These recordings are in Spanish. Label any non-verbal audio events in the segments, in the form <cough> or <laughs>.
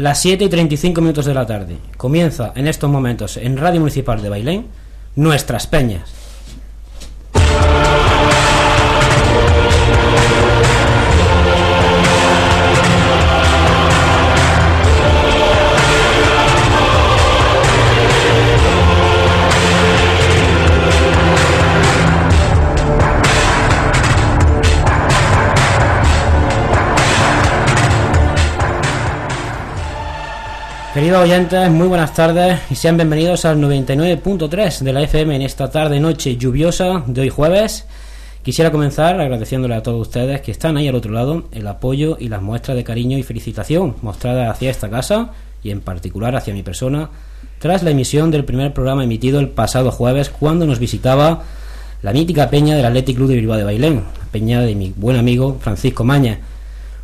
Las 7 y 35 minutos de la tarde. Comienza en estos momentos en Radio Municipal de Bailén Nuestras Peñas. Queridos oyentes, muy buenas tardes y sean bienvenidos al 99.3 de la FM en esta tarde noche lluviosa de hoy jueves. Quisiera comenzar agradeciéndole a todos ustedes que están ahí al otro lado el apoyo y las muestras de cariño y felicitación mostradas hacia esta casa y en particular hacia mi persona tras la emisión del primer programa emitido el pasado jueves cuando nos visitaba la mítica peña del Athletic Club de Bilbao de Bailén, peña de mi buen amigo Francisco Maña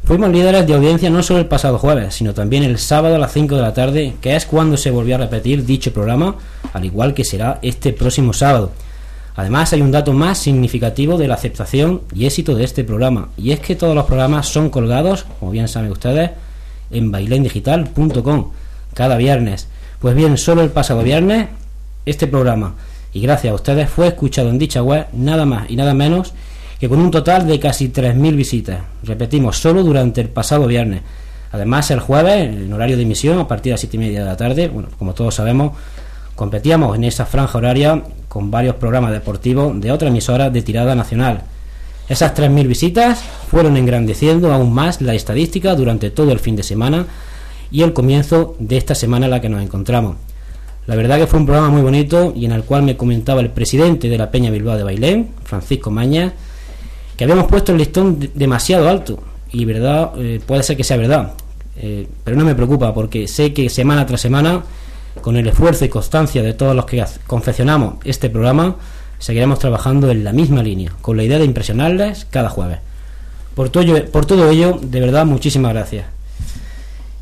Fuimos líderes de audiencia no solo el pasado jueves, sino también el sábado a las 5 de la tarde, que es cuando se volvió a repetir dicho programa, al igual que será este próximo sábado. Además, hay un dato más significativo de la aceptación y éxito de este programa, y es que todos los programas son colgados, como bien saben ustedes, en bailendigital.com cada viernes. Pues bien, solo el pasado viernes, este programa, y gracias a ustedes, fue escuchado en dicha web nada más y nada menos que con un total de casi 3.000 visitas. Repetimos, solo durante el pasado viernes. Además, el jueves, en horario de emisión, a partir de las 7 y media de la tarde, bueno, como todos sabemos, competíamos en esa franja horaria con varios programas deportivos de otra emisora de tirada nacional. Esas 3.000 visitas fueron engrandeciendo aún más la estadística durante todo el fin de semana y el comienzo de esta semana en la que nos encontramos. La verdad que fue un programa muy bonito y en el cual me comentaba el presidente de la Peña Bilbao de Bailén, Francisco Maña, que habíamos puesto el listón demasiado alto y verdad eh, puede ser que sea verdad eh, pero no me preocupa porque sé que semana tras semana con el esfuerzo y constancia de todos los que confeccionamos este programa seguiremos trabajando en la misma línea con la idea de impresionarles cada jueves. Por todo, por todo ello de verdad muchísimas gracias.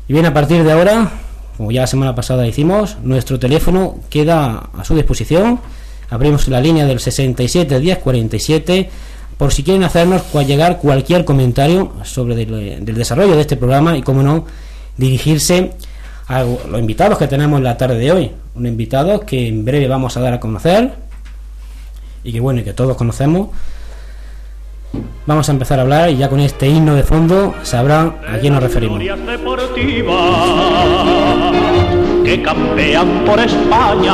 Y bien a partir de ahora como ya la semana pasada hicimos nuestro teléfono queda a su disposición. Abrimos la línea del 67 10 47 por si quieren hacernos llegar cualquier comentario sobre del, desarrollo de este programa y, como no, dirigirse a los invitados que tenemos en la tarde de hoy. Un invitado que en breve vamos a dar a conocer y que, bueno, y que todos conocemos. Vamos a empezar a hablar y ya con este himno de fondo sabrán a quién nos referimos. Que campean por España,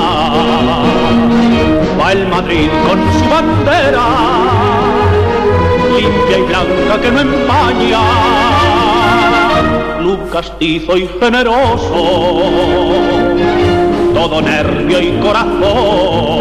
va el Madrid con su bandera limpia y blanca que no empaña, club castizo y generoso, todo nervio y corazón,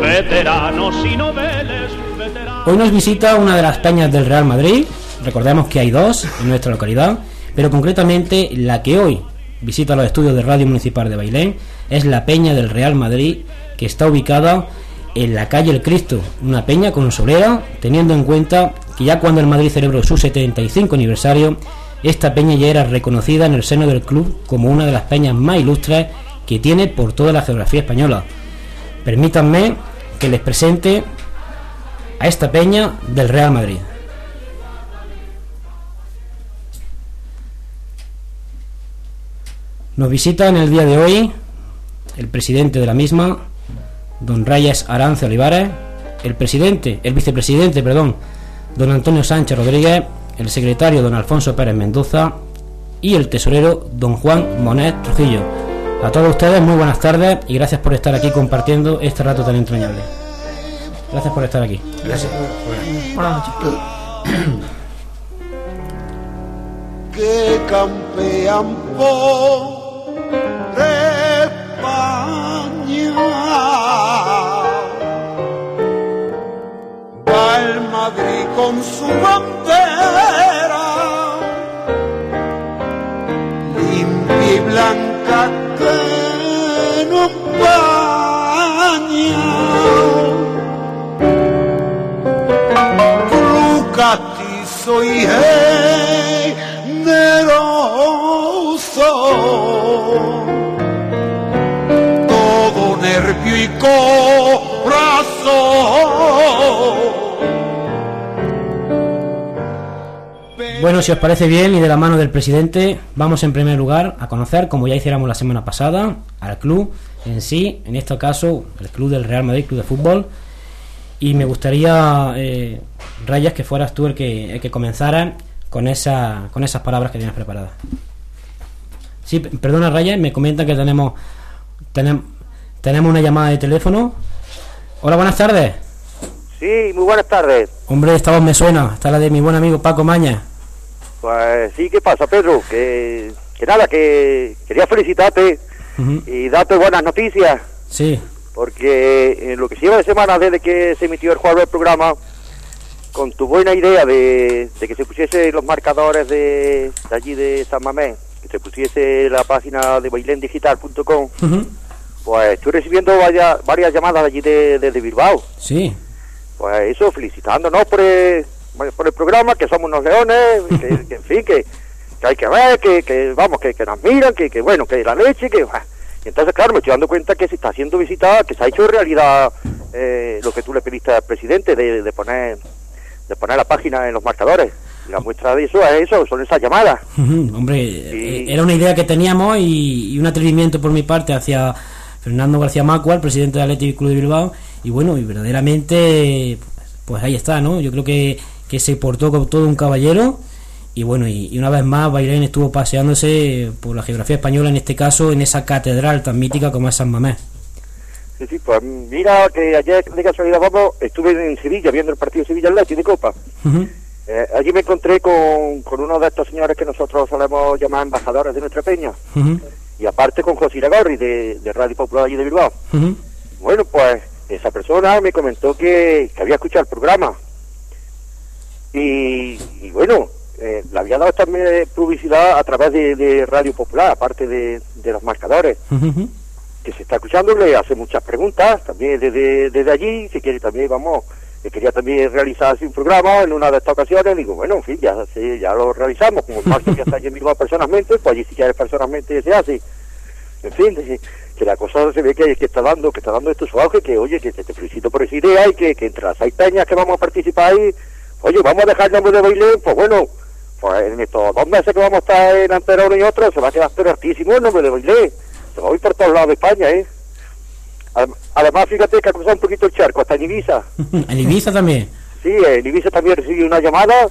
veteranos y noveles, veteranos. Hoy nos visita una de las peñas del Real Madrid, recordemos que hay dos en nuestra localidad, pero concretamente la que hoy visita los estudios de Radio Municipal de Bailén es la peña del Real Madrid que está ubicada en la calle El Cristo, una peña con solera, teniendo en cuenta que ya cuando el Madrid celebró su 75 aniversario, esta peña ya era reconocida en el seno del club como una de las peñas más ilustres que tiene por toda la geografía española. Permítanme que les presente a esta peña del Real Madrid. Nos visita en el día de hoy el presidente de la misma, don Reyes Arance Olivares, el presidente, el vicepresidente, perdón, don Antonio Sánchez Rodríguez, el secretario don Alfonso Pérez Mendoza y el tesorero don Juan Monet Trujillo. A todos ustedes muy buenas tardes y gracias por estar aquí compartiendo este rato tan entrañable. Gracias por estar aquí. Gracias. Buenas noches. que campean Madrid con su bandera limpia y blanca que no empaña. Catizo y generoso, todo nervio y corazón Bueno, si os parece bien y de la mano del presidente, vamos en primer lugar a conocer, como ya hiciéramos la semana pasada, al club en sí, en este caso el club del Real Madrid, club de fútbol. Y me gustaría, eh, Rayas, que fueras tú el que, el que comenzara con, esa, con esas palabras que tienes preparadas. Sí, perdona Rayas, me comentan que tenemos, tenemos, tenemos una llamada de teléfono. Hola, buenas tardes. Sí, muy buenas tardes. Hombre, esta voz me suena, está la de mi buen amigo Paco Maña. Pues sí, ¿qué pasa, Pedro? Que, que nada, que quería felicitarte y darte buenas noticias, Sí, porque en lo que lleva de semana desde que se emitió el jueves del programa, con tu buena idea de, de que se pusiese los marcadores de, de allí de San Mamés, que se pusiese la página de bailendigital.com, Ujú. pues estoy recibiendo vaya- varias llamadas allí de, desde Bilbao. sí. Pues eso, felicitándonos por el, por el programa, que somos unos leones, que, que en fin, que, que hay que ver, que, que vamos, que, que nos miran, que, que bueno, que la leche, que... bah. Y entonces, claro, me estoy dando cuenta que se está haciendo visitada, que se ha hecho realidad eh, lo que tú le pediste al presidente de, de poner de poner la página en los marcadores. Y la muestra de eso es eso, son esas llamadas. Hombre, eh, era una idea que teníamos y, y un atrevimiento por mi parte hacia Fernando García Macua, el presidente del Athletic Club de Bilbao, y bueno, y verdaderamente, pues ahí está, ¿no? Yo creo que, que se portó como todo un caballero, y bueno, y, y una vez más Bailén estuvo paseándose por la geografía española, en este caso en esa catedral tan mítica como es San Mamés. Sí, sí, pues mira que ayer de casualidad vamos, estuve en Sevilla viendo el partido Sevilla Athletic de Copa. Eh, allí me encontré con, con uno de estos señores que nosotros solemos llamar embajadores de nuestra peña. ujú, Y aparte con José Iragorri de, de Radio Popular allí de Bilbao. Bueno, pues esa persona me comentó que, que había escuchado el programa. Y, y bueno, eh, le había dado también publicidad a través de, de Radio Popular, aparte de, de los marcadores. Que se está escuchando, le hace muchas preguntas también desde, desde allí. Si quiere también, vamos, que quería también realizar así un programa en una de estas ocasiones. Digo, bueno, en fin, ya, sí, ya lo realizamos. Como el martes ya está allí Bilbao personalmente, pues allí si quieres personalmente se hace. En fin, <laughs> que la cosa se ve que, que está dando que está dando esto su auge, que oye, que te, te felicito por esa idea y que, que entre las seis peñas que vamos a participar ahí, oye, vamos a dejar el nombre de Bailén, pues bueno, pues en estos dos meses que vamos a estar en antera uno y otro, se va a quedar pero altísimo el nombre de Bailén. Se va a ir por todos lados de España, ¿eh? Adem- Además, fíjate que ha cruzado un poquito el charco, hasta en Ibiza. <laughs> En Ibiza también. Sí, en Ibiza también recibí una llamada,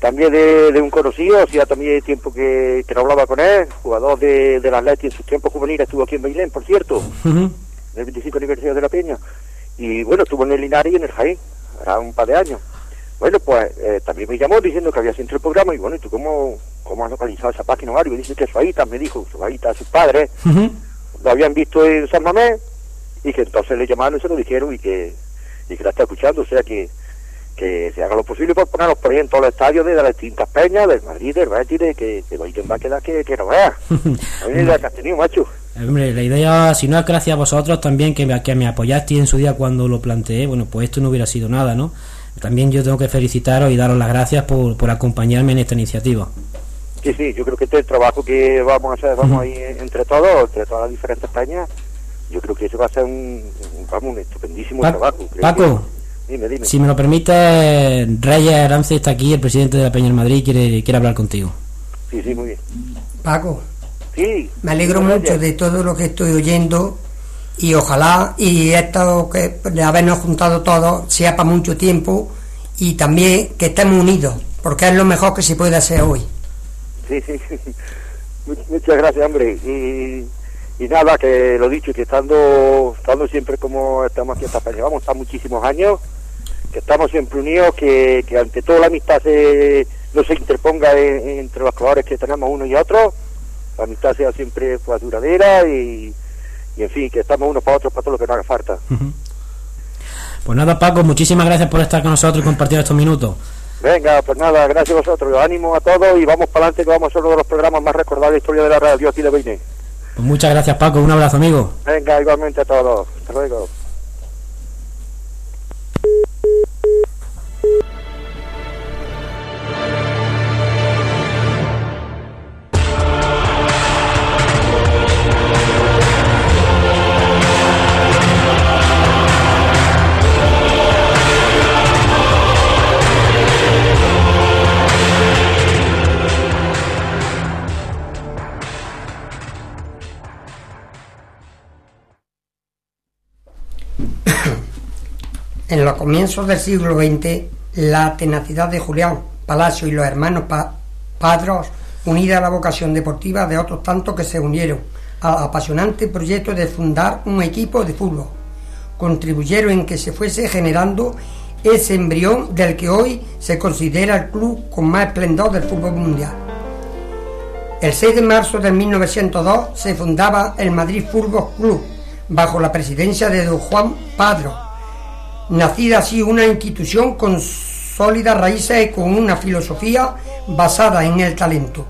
también de, de un conocido, hacía también tiempo que, que no hablaba con él, jugador de, del Atleti en sus tiempos juveniles, estuvo aquí en Bailén, por cierto, en el 25 aniversario de la Peña. Y bueno, estuvo en el Linares y en el Jaén, hará un par de años. Bueno, pues eh, también me llamó diciendo que había sido el programa y bueno, ¿y tú cómo, cómo has localizado esa página o algo? Y dice que Suaita me dijo, Suaita, sus padres, lo habían visto en San Mamés y que entonces le llamaron y se lo dijeron y que, y que la está escuchando, o sea que, que se haga lo posible por ponerlos por ahí en todos los estadios de las distintas peñas, del Madrid, del Betis, de que, que va a quedar que, que no vea. <laughs> A mí la que has tenido, macho. Hombre, la idea, si no es gracias a vosotros también que me, que me apoyasteis en su día cuando lo planteé, bueno, pues esto no hubiera sido nada, ¿no? También yo tengo que felicitaros y daros las gracias por, por acompañarme en esta iniciativa. Sí, sí, yo creo que este es el trabajo que vamos a hacer, vamos ahí entre todos, entre todas las diferentes peñas, yo creo que eso va a ser un, vamos, un estupendísimo Pa- trabajo. creo Paco, que- Dime, dime. si me lo permite, Reyes Arance está aquí, el presidente de la Peña del Madrid, quiere, quiere hablar contigo. Sí, sí, muy bien. Paco, Sí. me alegro mucho de todo lo que estoy oyendo y ojalá y esto que de habernos juntado todos sea para mucho tiempo y también que estemos unidos, porque es lo mejor que se puede hacer hoy. Sí, sí. Much- Muchas gracias, hombre. Y, y nada, que lo dicho, que estando, estando siempre como estamos aquí en esta peña, vamos a estar muchísimos años, que estamos siempre unidos, que, que ante todo la amistad se, no se interponga en- entre los jugadores que tenemos uno y otro, la amistad sea siempre pues, duradera y, y en fin, que estamos unos para otros para todo lo que nos haga falta. Pues nada, Paco, muchísimas gracias por estar con nosotros y compartir estos minutos. Venga, pues nada, gracias a vosotros, ánimo a todos y vamos para adelante que vamos a ser uno de los programas más recordados de la historia de la radio aquí de Beine. Pues muchas gracias, Paco, un abrazo, amigo. Venga, igualmente a todos. Hasta luego. En los comienzos del siglo XX, la tenacidad de Julián Palacio y los hermanos pa Padros, unida a la vocación deportiva de otros tantos que se unieron al apasionante proyecto de fundar un equipo de fútbol, contribuyeron en que se fuese generando ese embrión del que hoy se considera el club con más esplendor del fútbol mundial. El 6 de marzo de 1902 se fundaba el Madrid Fútbol Club bajo la presidencia de don Juan Padro, nacida así una institución con sólidas raíces y con una filosofía basada en el talento,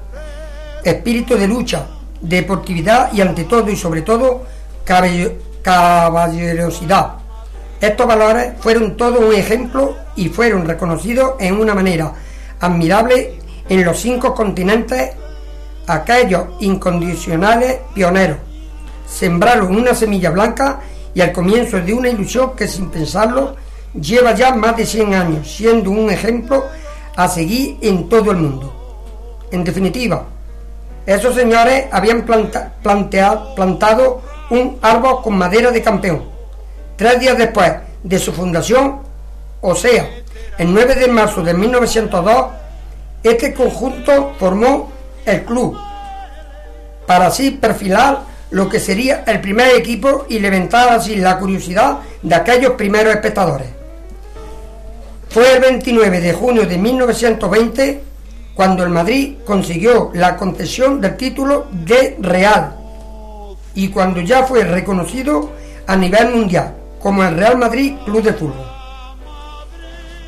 espíritu de lucha, deportividad y ante todo y sobre todo caballerosidad. Estos valores fueron todo un ejemplo y fueron reconocidos en una manera admirable en los cinco continentes aquellos incondicionales pioneros. Sembraron una semilla blanca y al comienzo de una ilusión que sin pensarlo lleva ya más de 100 años, siendo un ejemplo a seguir en todo el mundo. En definitiva, esos señores habían plantado un árbol con madera de campeón. Tres días después de su fundación, o sea, el 9 de marzo de 1902, este conjunto formó el club, para así perfilar lo que sería el primer equipo y levantar así la curiosidad de aquellos primeros espectadores. Fue el 29 de junio de 1920 cuando el Madrid consiguió la concesión del título de Real y cuando ya fue reconocido a nivel mundial como el Real Madrid Club de Fútbol.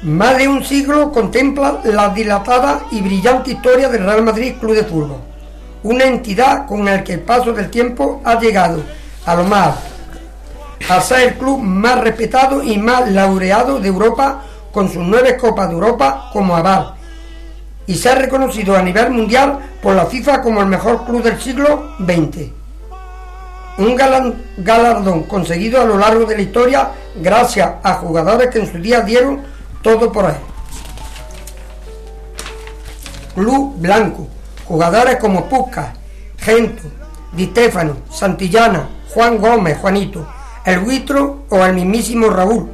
Más de un siglo contempla la dilatada y brillante historia del Real Madrid Club de Fútbol, una entidad con la que el paso del tiempo ha llegado a lo más a ser el club más respetado y más laureado de Europa con sus nueve Copas de Europa como aval y se ha reconocido a nivel mundial por la FIFA como el mejor club del siglo XX. Un galardón conseguido a lo largo de la historia gracias a jugadores que en su día dieron todo por él. Club Blanco, jugadores como Pusca, Gento, Di Stefano, Santillana, Juan Gómez, Juanito, el Huitro o el mismísimo Raúl,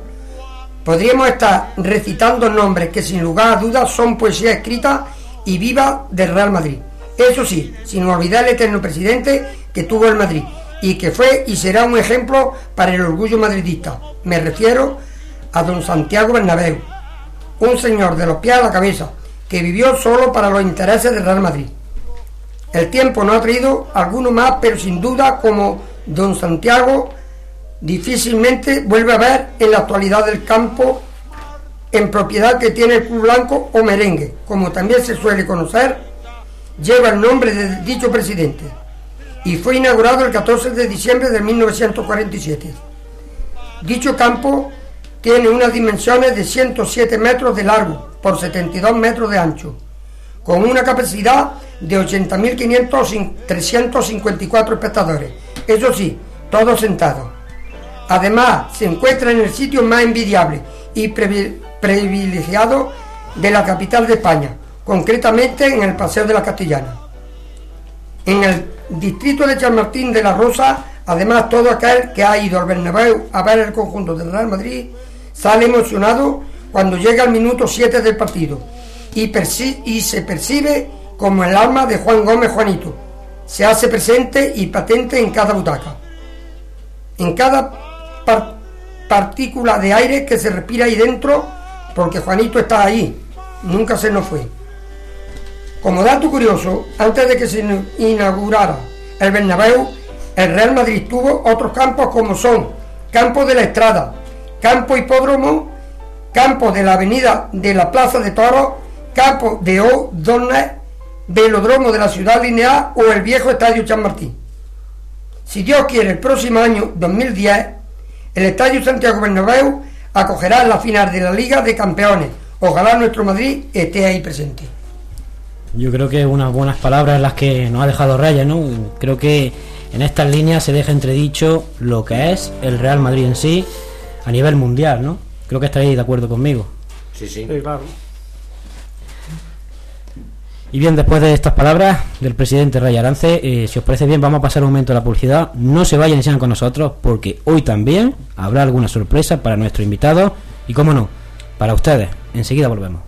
Podríamos estar recitando nombres que sin lugar a dudas son poesía escrita y viva del Real Madrid. Eso sí, sin olvidar el eterno presidente que tuvo el Madrid y que fue y será un ejemplo para el orgullo madridista. Me refiero a don Santiago Bernabéu, un señor de los pies a la cabeza que vivió solo para los intereses del Real Madrid. El tiempo no ha traído alguno más, pero sin duda como don Santiago difícilmente vuelve a ver en la actualidad del campo en propiedad que tiene el Club Blanco o Merengue, como también se suele conocer, lleva el nombre de dicho presidente y fue inaugurado el 14 de diciembre de 1947. Dicho campo tiene unas dimensiones de 107 metros de largo por 72 metros de ancho, con una capacidad de 80.354 espectadores, eso sí, todos sentados Además, se encuentra en el sitio más envidiable y privilegiado de la capital de España, concretamente en el Paseo de la Castellana. En el distrito de Chamartín de la Rosa, además todo aquel que ha ido al Bernabéu a ver el conjunto del Real Madrid sale emocionado cuando llega el minuto 7 del partido y, y se percibe como el alma de Juan Gómez Juanito. Se hace presente y patente en cada butaca. En cada partícula de aire que se respira ahí dentro, porque Juanito está ahí, nunca se nos fue. Como dato curioso, antes de que se inaugurara el Bernabéu, el Real Madrid tuvo otros campos como son Campo de la Estrada, Campo Hipódromo, Campo de la Avenida de la Plaza de Toros, Campo de O'Donnell, Velodromo de la Ciudad Lineal o el viejo Estadio San Martín. Si Dios quiere, el próximo año 2010 el Estadio Santiago Bernabéu acogerá la final de la Liga de Campeones. Ojalá nuestro Madrid esté ahí presente. Yo creo que unas buenas palabras las que nos ha dejado Raya, ¿no? Creo que en estas líneas se deja entredicho lo que es el Real Madrid en sí a nivel mundial, ¿no? Creo que estaréis de acuerdo conmigo. Sí, sí. sí claro. Y bien, después de estas palabras del presidente Ray Arance, eh, si os parece bien, vamos a pasar un momento a la publicidad. No se vayan y sean con nosotros, porque hoy también habrá alguna sorpresa para nuestro invitado y cómo no, para ustedes. Enseguida volvemos.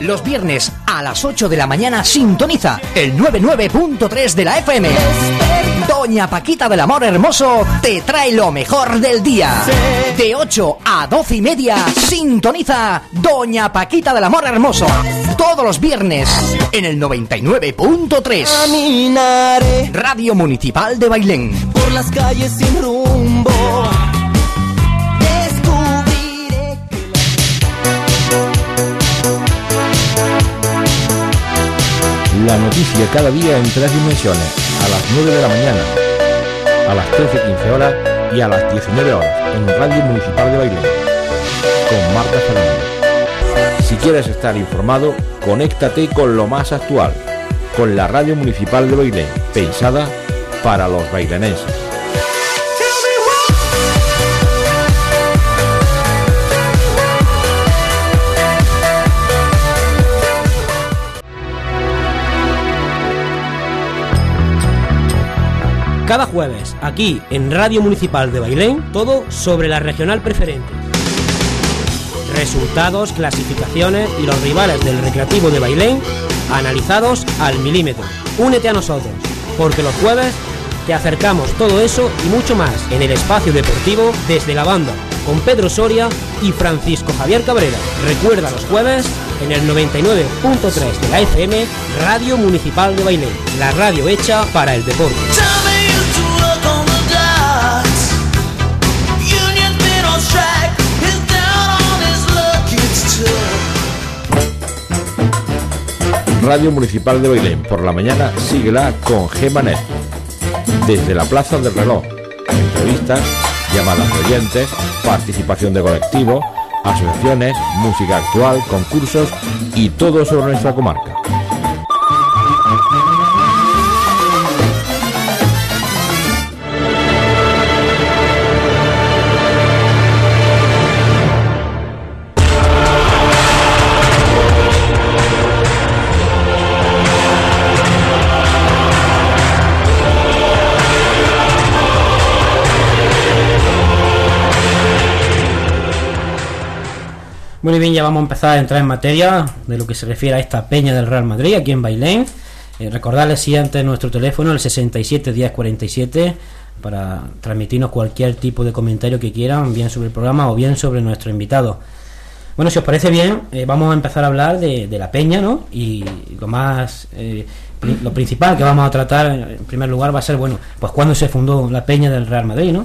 Los viernes a las 8 de la mañana sintoniza el 99.3 de la FM. Doña Paquita del Amor Hermoso te trae lo mejor del día. De 8 a 12 y media sintoniza Doña Paquita del Amor Hermoso. Todos los viernes en el 99.3. Caminaré Radio Municipal de Bailén. por las calles sin rumbo. La noticia cada día en tres dimensiones, a las 9 de la mañana, a las 13.15 horas y a las 19 horas en Radio Municipal de Bailén, con Marta Fernández. Si quieres estar informado, conéctate con lo más actual, con la Radio Municipal de Bailén, pensada para los bailenenses. Cada jueves, aquí en Radio Municipal de Bailén, todo sobre la regional preferente. Resultados, clasificaciones y los rivales del Recreativo de Bailén analizados al milímetro. Únete a nosotros, porque los jueves te acercamos todo eso y mucho más en el espacio deportivo desde la banda, con Pedro Soria y Francisco Javier Cabrera. Recuerda los jueves en el 99.3 de la FM, Radio Municipal de Bailén, la radio hecha para el deporte. Radio Municipal de Bailén, por la mañana síguela con Gemanet. Desde la Plaza del Reloj, entrevistas, llamadas de oyentes, participación de colectivos, asociaciones, música actual, concursos y todo sobre nuestra comarca. Muy bien, ya vamos a empezar a entrar en materia de lo que se refiere a esta peña del Real Madrid aquí en Bailén. Eh, recordarles si antes nuestro teléfono, el 67 10 47, para transmitirnos cualquier tipo de comentario que quieran, bien sobre el programa o bien sobre nuestro invitado. Bueno, si os parece bien, eh, vamos a empezar a hablar de, la peña, ¿no? Y lo más, eh, lo principal que vamos a tratar en primer lugar va a ser, bueno, pues cuándo se fundó la peña del Real Madrid, ¿no?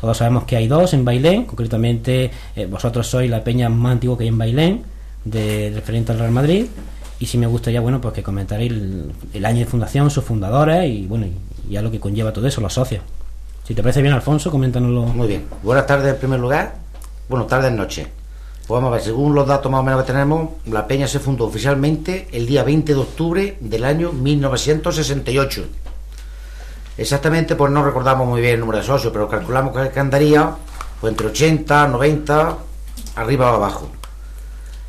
Todos sabemos que hay dos en Bailén, concretamente eh, vosotros sois la peña más antigua que hay en Bailén, de, referente al Real Madrid, y si me gustaría, bueno, pues que comentaréis el, el año de fundación, sus fundadores y, bueno, y ya lo que conlleva todo eso, los socios. Si te parece bien, Alfonso, coméntanoslo. Muy bien. Buenas tardes en primer lugar. Bueno, tardes noche. Pues vamos a ver, según los datos más o menos que tenemos, la peña se fundó oficialmente el día 20 de octubre del año 1968. Exactamente, pues no recordamos muy bien el número de socios, pero calculamos que andaría pues, entre 80, 90, arriba o abajo.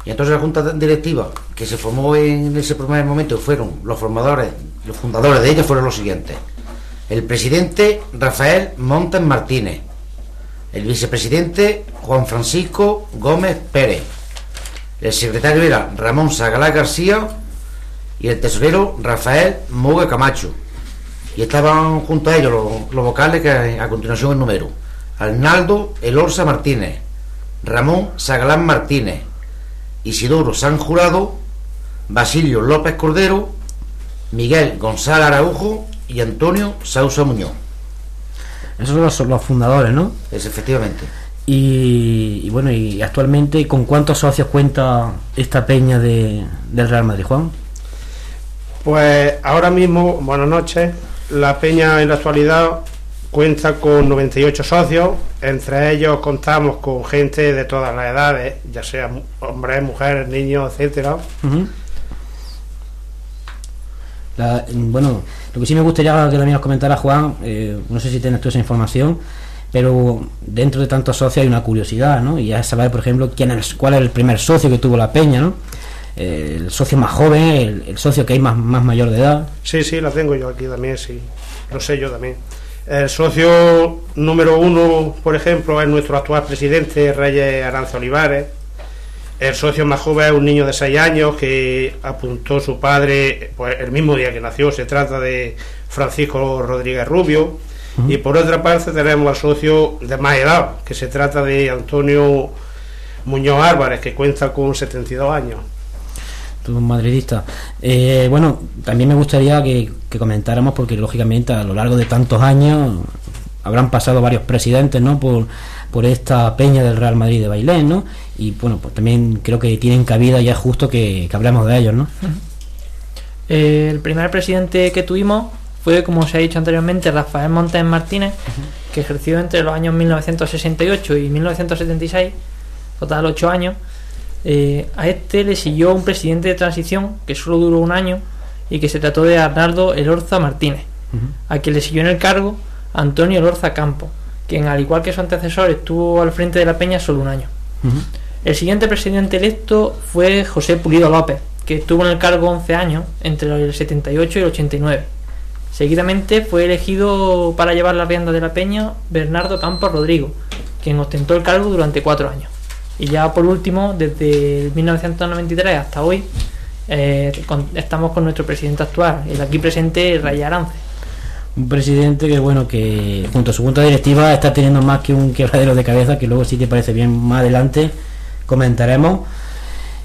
Y entonces la junta directiva que se formó en ese primer momento fueron los formadores, los fundadores de ella fueron los siguientes. El presidente Rafael Montes Martínez, el vicepresidente Juan Francisco Gómez Pérez, el secretario era Ramón Sagalá García y el tesorero Rafael Moga Camacho. Y estaban junto a ellos los, los vocales que a continuación número Arnaldo Elorza Martínez, Ramón Sagalán Martínez, Isidoro San Jurado, Basilio López Cordero, Miguel González Araujo y Antonio Sausa Muñoz. Esos son los, los fundadores, ¿no? Es efectivamente. Y, y bueno, y actualmente, ¿con cuántos socios cuenta esta peña de, del Real Madrid, Juan? Pues ahora mismo, buenas noches, la Peña en la actualidad cuenta con 98 socios, entre ellos contamos con gente de todas las edades, ya sea hombres, mujeres, niños, etcétera. Bueno, lo que sí me gustaría que también nos comentara Juan, eh, no sé si tienes tú esa información, pero dentro de tantos socios hay una curiosidad, ¿no? Y es saber, por ejemplo, quién es, cuál es el primer socio que tuvo la peña, ¿no? El socio más joven, el, el socio que hay más, más mayor de edad. Sí, sí, la tengo yo aquí también, sí. Lo sé yo también. El socio número uno, por ejemplo, es nuestro actual presidente, Reyes Aranza Olivares. El socio más joven es un niño de 6 años que apuntó su padre pues, el mismo día que nació. Se trata de Francisco Rodríguez Rubio. Y por otra parte tenemos al socio de más edad, que se trata de Antonio Muñoz Álvarez, que cuenta con 72 años. Tú, madridista. Eh, bueno, también me gustaría que, que comentáramos, porque lógicamente a lo largo de tantos años habrán pasado varios presidentes, ¿no? Por, por esta peña del Real Madrid de Bailén, ¿no? Y bueno, pues también creo que tienen cabida y es justo que, que hablemos de ellos, ¿no? Eh, el primer presidente que tuvimos fue, como se ha dicho anteriormente, Rafael Montes Martínez, que ejerció entre los años 1968 y 1976, total ocho años. Eh, a este le siguió un presidente de transición que solo duró un año y que se trató de Arnaldo Elorza Martínez, a quien le siguió en el cargo Antonio Elorza Campos, quien al igual que su antecesor estuvo al frente de la peña solo un año. El siguiente presidente electo fue José Pulido López, que estuvo en el cargo 11 años, entre el 78 y el 89. Seguidamente fue elegido para llevar la rienda de la peña Bernardo Campos Rodrigo, quien ostentó el cargo durante cuatro años. Y ya por último, desde el 1993 hasta hoy, eh, estamos con nuestro presidente actual, el aquí presente Raya Arance. Un presidente que, bueno, que junto a su junta directiva está teniendo más que un quebradero de cabeza, que luego, si te parece bien, más adelante comentaremos.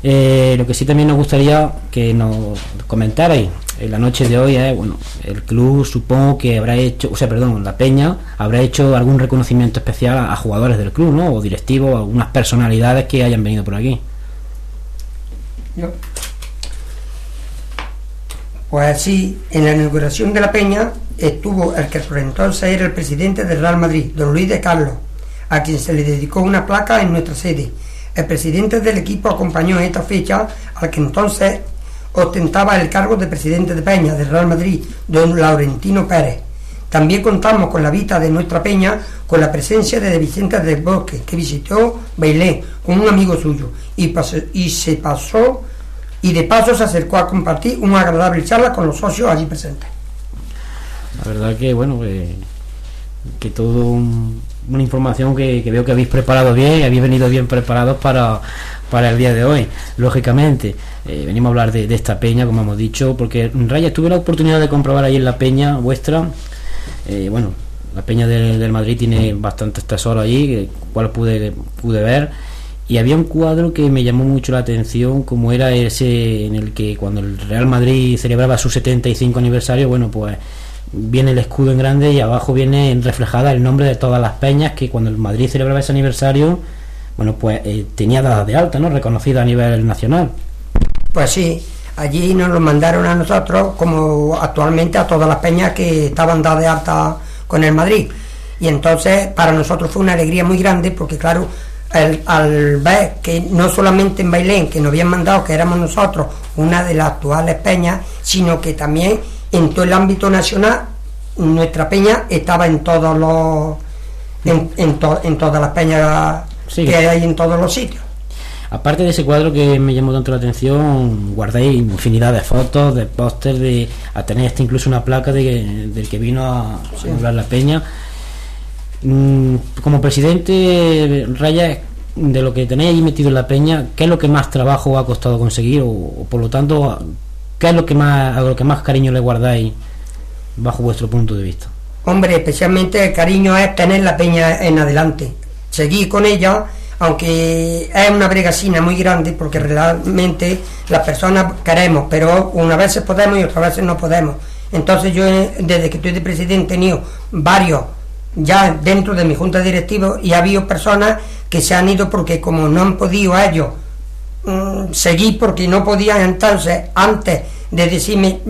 Eh, lo que sí también nos gustaría que nos comentarais en la noche de hoy es, bueno, el club supongo que habrá hecho, o sea, perdón, la Peña habrá hecho algún reconocimiento especial a, jugadores del club, ¿no? O directivos, algunas personalidades que hayan venido por aquí. Pues sí, en la inauguración de la peña estuvo el que por entonces era el presidente del Real Madrid, don Luis de Carlos, a quien se le dedicó una placa en nuestra sede. El presidente del equipo acompañó en esta fecha al que entonces ostentaba el cargo de presidente de Peña del Real Madrid, don Laurentino Pérez. También contamos con la vista de nuestra peña con la presencia de Vicente del Bosque, que visitó Bailén con un amigo suyo y, pasó- y se pasó y de paso se acercó a compartir una agradable charla con los socios allí presentes. La verdad que, bueno, que, que todo un- una información que, veo que habéis preparado bien y habéis venido bien preparados para, para el día de hoy. Lógicamente, eh, venimos a hablar de, esta peña, como hemos dicho, porque Raya, tuve la oportunidad de comprobar ahí en la peña vuestra. eh, bueno, la peña del, Madrid tiene bastantes tesoros allí, cual pude, pude ver. Y había un cuadro que me llamó mucho la atención, como era ese en el que cuando el Real Madrid celebraba su 75 aniversario, bueno, pues viene el escudo en grande y abajo viene reflejada el nombre de todas las peñas que cuando el Madrid celebraba ese aniversario, bueno, pues eh, tenía dadas de alta, ¿no? Reconocida a nivel nacional. Pues sí, allí nos lo mandaron a nosotros como actualmente a todas las peñas que estaban dadas de alta con el Madrid. Y entonces para nosotros fue una alegría muy grande porque claro, al ver que no solamente en Bailén, que nos habían mandado que éramos nosotros una de las actuales peñas, sino que también en todo el ámbito nacional nuestra peña estaba en todos los en, en, to- en todas las peñas Sí. que hay en todos los sitios. Aparte de ese cuadro que me llamó tanto la atención, guardéis infinidad de fotos, de pósters, de a tener hasta incluso una placa de, del que vino a Sí. la peña. Mm, Como presidente, Raya, de lo que tenéis ahí metido en la peña, ¿qué es lo que más trabajo ha costado conseguir? O, o por lo tanto, ¿qué es lo que más, a lo que más cariño le guardáis bajo vuestro punto de vista? Hombre, especialmente el cariño es tener la peña en adelante. Seguir con ella, aunque es una bregasina muy grande, porque realmente las personas queremos, pero unas veces podemos y otras veces no podemos. Entonces yo, desde que estoy de presidente, he tenido varios ya dentro de mi junta directiva y ha habido personas que se han ido porque como no han podido ellos mm, seguir porque no podían entonces antes de decirme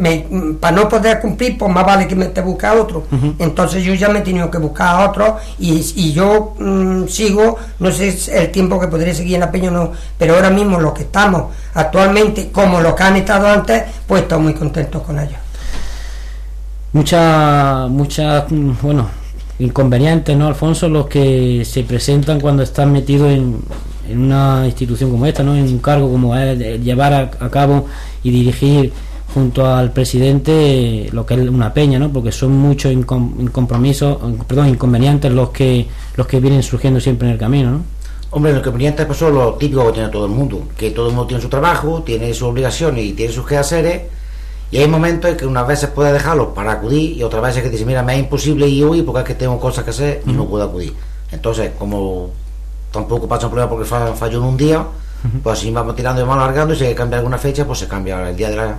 para no poder cumplir pues más vale que me te busque a otro entonces yo ya me he tenido que buscar a otro y, y yo mm, sigo no sé si el tiempo que podré seguir en la peña o no pero ahora mismo los que estamos actualmente como los que han estado antes pues estoy muy contentos con ellos. Muchas, muchas, mm, bueno, inconvenientes, ¿no, Alfonso? Los que se presentan cuando están metidos en, en una institución como esta, ¿no? En un cargo como es llevar a, a cabo y dirigir junto al presidente eh, lo que es una peña, ¿no? Porque son muchos incom- incompromisos, perdón, inconvenientes los que los que vienen surgiendo siempre en el camino, ¿no? Hombre, lo que conveniente pues son lo típico que tiene todo el mundo, que todo el mundo tiene su trabajo, tiene sus obligaciones y tiene sus quehaceres, y hay momentos en que unas veces puede dejarlo para acudir y otras veces que dice, mira, me es imposible ir hoy porque es que tengo cosas que hacer y no puedo acudir. Entonces, como tampoco pasa un problema porque fa- falló en un día, pues así vamos tirando y vamos alargando y si hay que cambiar alguna fecha, pues se cambia el día de la,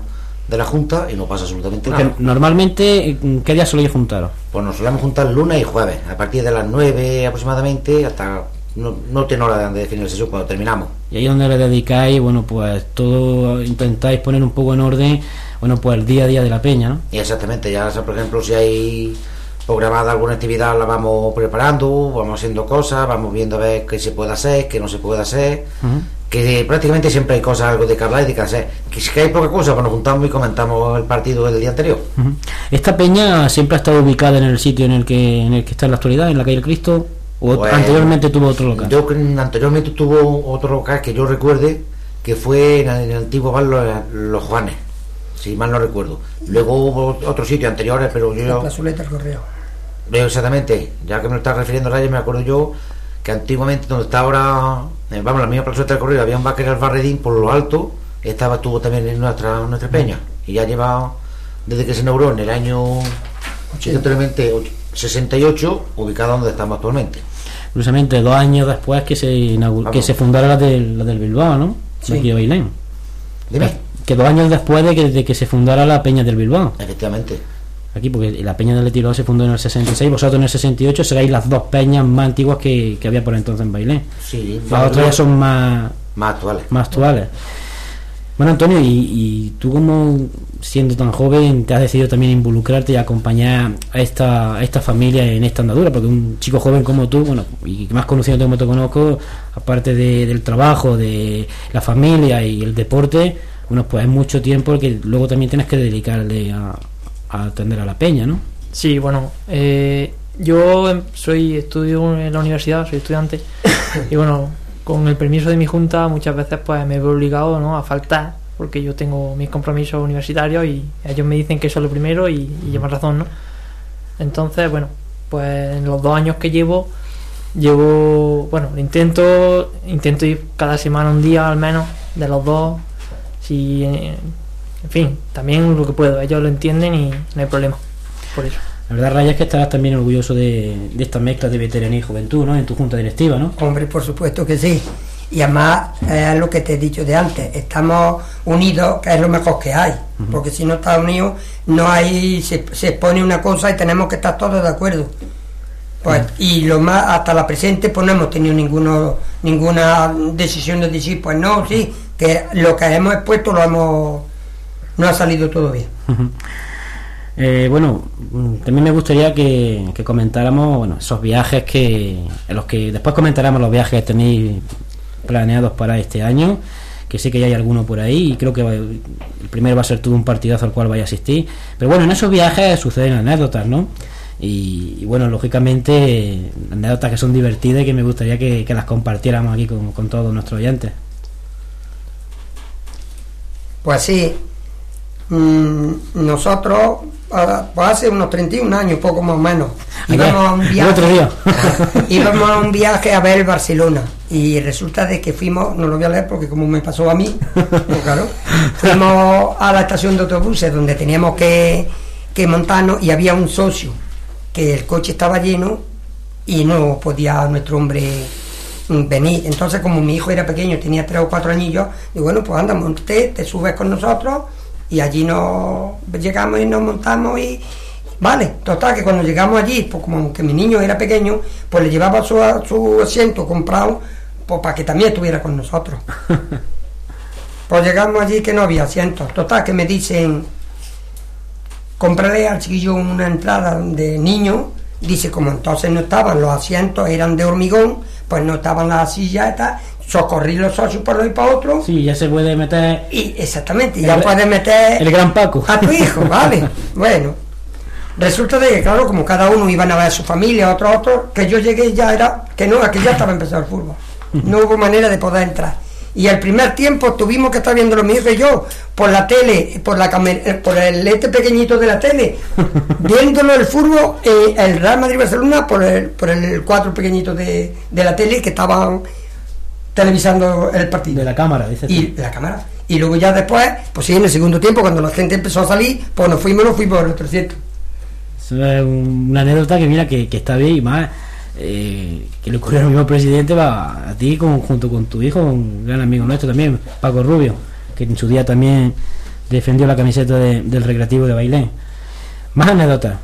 de la Junta y no pasa absolutamente Porque nada. normalmente, ¿en ¿qué día soléis juntaros? Pues nos solemos juntar lunes y jueves, a partir de las 9 aproximadamente hasta no, no tiene hora de definir la sesión cuando terminamos. Y ahí donde le dedicáis, bueno, pues todo intentáis poner un poco en orden, bueno, pues el día a día de la peña, ¿no? Y exactamente, ya por ejemplo, si hay programada alguna actividad, la vamos preparando, vamos haciendo cosas, vamos viendo a ver qué se puede hacer, qué no se puede hacer, que prácticamente siempre hay cosas, algo de que hablar y de que hacer. Que si que hay poca cosa, pues nos juntamos y comentamos el partido del día anterior. Esta peña siempre ha estado ubicada en el sitio en el que en el que está en la actualidad, en la calle del Cristo, o Pues, anteriormente tuvo otro local. Yo creo que anteriormente tuvo otro local que yo recuerde, que fue en el, en el antiguo bar Los, Los Juanes, si mal no recuerdo. Luego hubo otros sitios anteriores, pero yo... La plazoleta del correo. Veo exactamente, ya que me lo estás refiriendo ella, me acuerdo yo que antiguamente donde está ahora, eh, vamos, la misma plaza del correo, había un bar que era el Barredín por lo alto, estaba, estuvo también en nuestra, nuestra peña, y ya lleva, desde que se inauguró en el año 80, 68, ubicada donde estamos actualmente. Curiosamente, dos años después que se inauguró- que se fundara la del, la del Bilbao, ¿no? Sí. De aquí de Bailén. Dime. Que dos años después de que, de que se fundara la Peña del Bilbao. Efectivamente. Aquí, porque la Peña del Letirón se fundó en el 66, vosotros en el 68 seréis las dos peñas más antiguas que, que había por entonces en Bailén. Sí, Las otras ya son más, más actuales. más actuales. Bueno, Antonio, y, y tú como siendo tan joven te has decidido también involucrarte y acompañar a esta, a esta familia en esta andadura, porque un chico joven como tú, bueno, y más conocido como te conozco, aparte de- del trabajo, de la familia y el deporte, bueno, pues es mucho tiempo que luego también tienes que dedicarle a, a atender a la peña, ¿no? Sí, bueno, eh, yo em- soy estudio en la universidad, soy estudiante <laughs> y bueno, con el permiso de mi junta muchas veces pues me veo obligado ¿no? a faltar porque yo tengo mis compromisos universitarios y ellos me dicen que eso es lo primero y, y llevan razón, ¿no? Entonces, bueno, pues en los dos años que llevo, llevo, bueno, intento, intento ir cada semana un día al menos de los dos, si, eh, en fin, también lo que puedo, ellos lo entienden y no hay problema, por eso. La verdad, Raya, es que estarás también orgulloso de, de esta mezcla de veteranía y juventud, ¿no? En tu junta directiva, ¿no? Hombre, por supuesto que sí. Y además es lo que te he dicho de antes, estamos unidos, que es lo mejor que hay, porque si no estás unidos, no hay, se, se expone una cosa y tenemos que estar todos de acuerdo. Pues, y lo más, hasta la presente, pues no hemos tenido ninguno, ninguna decisión de decir, pues no, sí, que lo que hemos expuesto lo hemos, no ha salido todo bien. Eh, bueno, mm, también me gustaría que, que comentáramos bueno, esos viajes que en los que después comentaremos los viajes que tenéis planeados para este año, que sé que ya hay alguno por ahí y creo que va- el primero va a ser todo un partidazo al cual vaya a asistir. Pero bueno, en esos viajes suceden anécdotas, ¿no? Y, y bueno, lógicamente anécdotas que son divertidas y que me gustaría que, que las compartiéramos aquí con, con todos nuestros oyentes. Pues sí, mm, nosotros, pues hace unos 31 años, poco más o menos, íbamos a un viaje, otro día. <laughs> íbamos a un viaje a ver Barcelona y resulta de que fuimos, no lo voy a leer porque como me pasó a mí, pues claro, fuimos a la estación de autobuses donde teníamos que, que montarnos y había un socio que el coche estaba lleno y no podía nuestro hombre venir. Entonces, como mi hijo era pequeño, tenía tres o cuatro añillos, digo, bueno, pues anda, monte, te subes con nosotros y allí nos llegamos y nos montamos y vale, total que cuando llegamos allí, pues como que mi niño era pequeño, pues le llevaba su, su asiento comprado pues para que también estuviera con nosotros. <laughs> Pues llegamos allí que no había asientos. Total que me dicen, compraré al chiquillo una entrada de niño. Dice, como entonces no estaban los asientos, eran de hormigón, pues no estaban las sillas, socorrí los socios por lo y para otro. Sí, ya se puede meter Y exactamente, El ya gra- puedes meter el gran Paco. a tu hijo, <laughs> ¿vale? bueno, Resulta de que, claro, como cada uno iban a ver a su familia, otro a otro, que yo llegué ya era, que no, que ya estaba empezado el fútbol. No hubo manera de poder entrar. Y el primer tiempo tuvimos que estar viéndolo mi hijo y yo por la tele, por la eh, por el este pequeñito de la tele, <laughs> viéndolo el fútbol, eh, el Real Madrid Barcelona por el, por el cuatro pequeñito de, de la tele que estaban televisando el partido. De la cámara, dices. Y la cámara. Y luego ya después, pues sí, en el segundo tiempo, cuando la gente empezó a salir, pues nos fuimos, nos fuimos por el 300. Eso es un- una anécdota que mira que, que está bien y más eh, que le ocurrió al mismo presidente va a ti con, junto con tu hijo, un gran amigo nuestro también, Paco Rubio, que en su día también defendió la camiseta de- del recreativo de Bailén. Más anécdotas.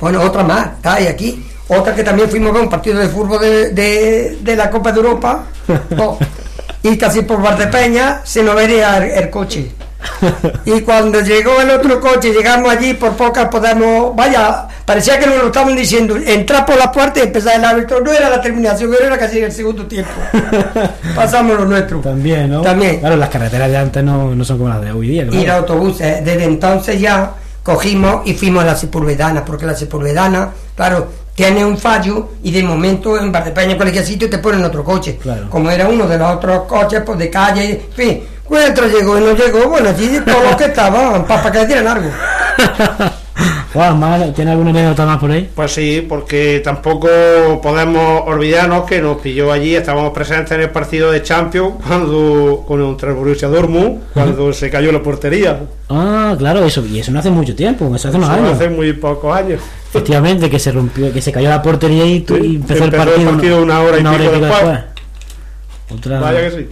Bueno, otra más, está ahí aquí. Otra que también fuimos a ver un partido de fútbol de, de- de la Copa de Europa. <laughs> Oh, y casi por Valdepeña se nos vería el, el coche. Y cuando llegó el otro coche, llegamos allí, por pocas podemos. Vaya, parecía que nos lo estaban diciendo. Entrar por la puerta y empezar el árbitro. No era la terminación, era casi el segundo tiempo. <laughs> Pasamos lo nuestro. También, ¿no? También. Claro, las carreteras de antes no, no son como las de hoy día. claro. ir a autobuses. Desde entonces ya cogimos y fuimos a la Sepulvedana, porque la Sepulvedana, claro, tiene un fallo y de momento en Valdepeña, en cualquier sitio, te ponen otro coche. Claro. Como era uno de los otros coches, pues de calle, en fin. Cuando llegó y no llegó, bueno, allí todos los que estaban, para que le dieran algo. <laughs> Juan, ¿más- ¿tiene alguna anécdota más por ahí? Pues sí, porque tampoco podemos olvidarnos que nos pilló allí, estábamos presentes en el partido de Champions cuando contra el Borussia Dortmund, cuando se cayó la portería. Ah, claro, eso, y eso no hace mucho tiempo, eso hace unos Eso años. hace muy pocos años. Efectivamente, que se rompió, que se cayó la portería y, y empezó, el partido, una hora y pico después. Otra- Vaya que sí.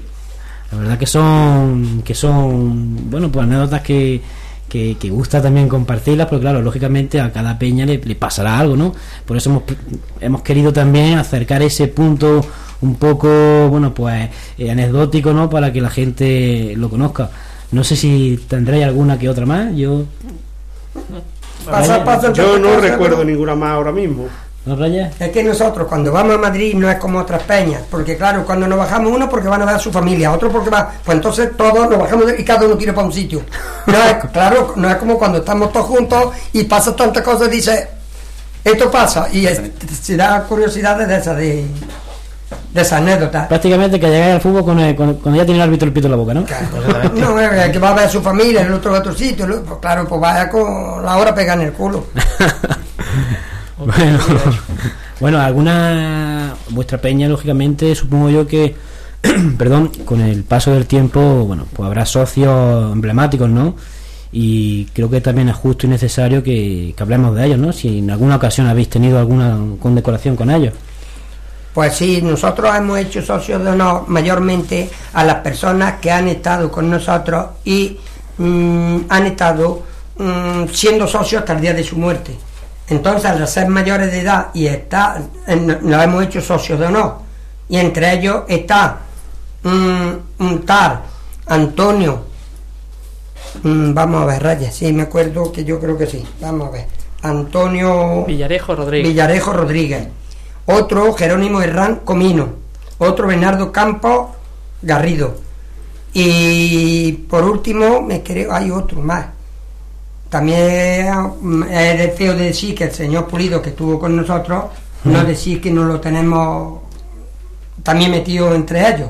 La verdad que son, que son, bueno, pues anécdotas que, que, que gusta también compartirlas, pero claro, lógicamente a cada peña le, le pasará algo, ¿no? Por eso hemos, hemos querido también acercar ese punto un poco, bueno, pues eh, anecdótico, ¿no? Para que la gente lo conozca. No sé si tendréis alguna que otra más. Yo, Pasa, pasa, Yo no recuerdo ninguna más ahora mismo. Es que nosotros cuando vamos a Madrid no es como otras peñas, porque claro, cuando nos bajamos uno porque van a ver a su familia, otro porque va, pues entonces todos nos bajamos y cada uno tira para un sitio. No es, <laughs> claro, no es como cuando estamos todos juntos y pasan tantas cosas, dice, esto pasa, y es- se da curiosidades de esas, de, de esas anécdotas. Prácticamente que llegáis al fútbol con el- con- cuando ya tiene el árbitro el pito en la boca, ¿no? No, es el que va a ver a su familia, el otro otro sitio, pues claro, pues vaya con la hora pegada en el culo. <laughs> Bueno, <laughs> bueno, alguna vuestra peña, lógicamente, supongo yo que, <clears throat> perdón, con el paso del tiempo, bueno, pues habrá socios emblemáticos, ¿no? Y creo que también es justo y necesario que, que hablemos de ellos, ¿no? Si en alguna ocasión habéis tenido alguna condecoración con ellos. Pues sí, nosotros hemos hecho socios de honor mayormente a las personas que han estado con nosotros y mm, han estado mm, siendo socios hasta el día de su muerte. Entonces, al ser mayores de edad y está, en- nos hemos hecho socios de honor. Y entre ellos está mm, un tal Antonio, mm, vamos a ver, Reyes, sí, me acuerdo que yo creo que sí, vamos a ver, Antonio Villarejo Rodríguez. Villarejo Rodríguez. Otro, Jerónimo Herrán Comino. Otro, Bernardo Campos Garrido. Y por último, me creo, hay otro más. También mm, es deseo de decir que el señor Pulido que estuvo con nosotros, no decir que no lo tenemos también metido entre ellos.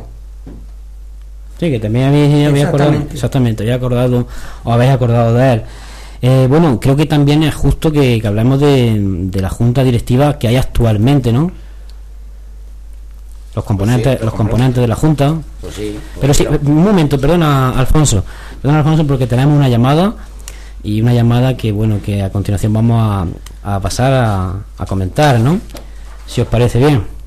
Sí, que también habéis, habéis acordado, Exactamente. exactamente, habéis acordado o habéis acordado de él. Eh, bueno, creo que también es justo que, que hablemos de, de la junta directiva que hay actualmente, ¿no? Los componentes, Pues sí, los componentes de la junta. Pues sí. Pero sí, un momento, perdona, Alfonso. Perdona, Alfonso, porque tenemos una llamada y una llamada que, bueno, que a continuación vamos a, a pasar a, a comentar, ¿no? Si os parece bien.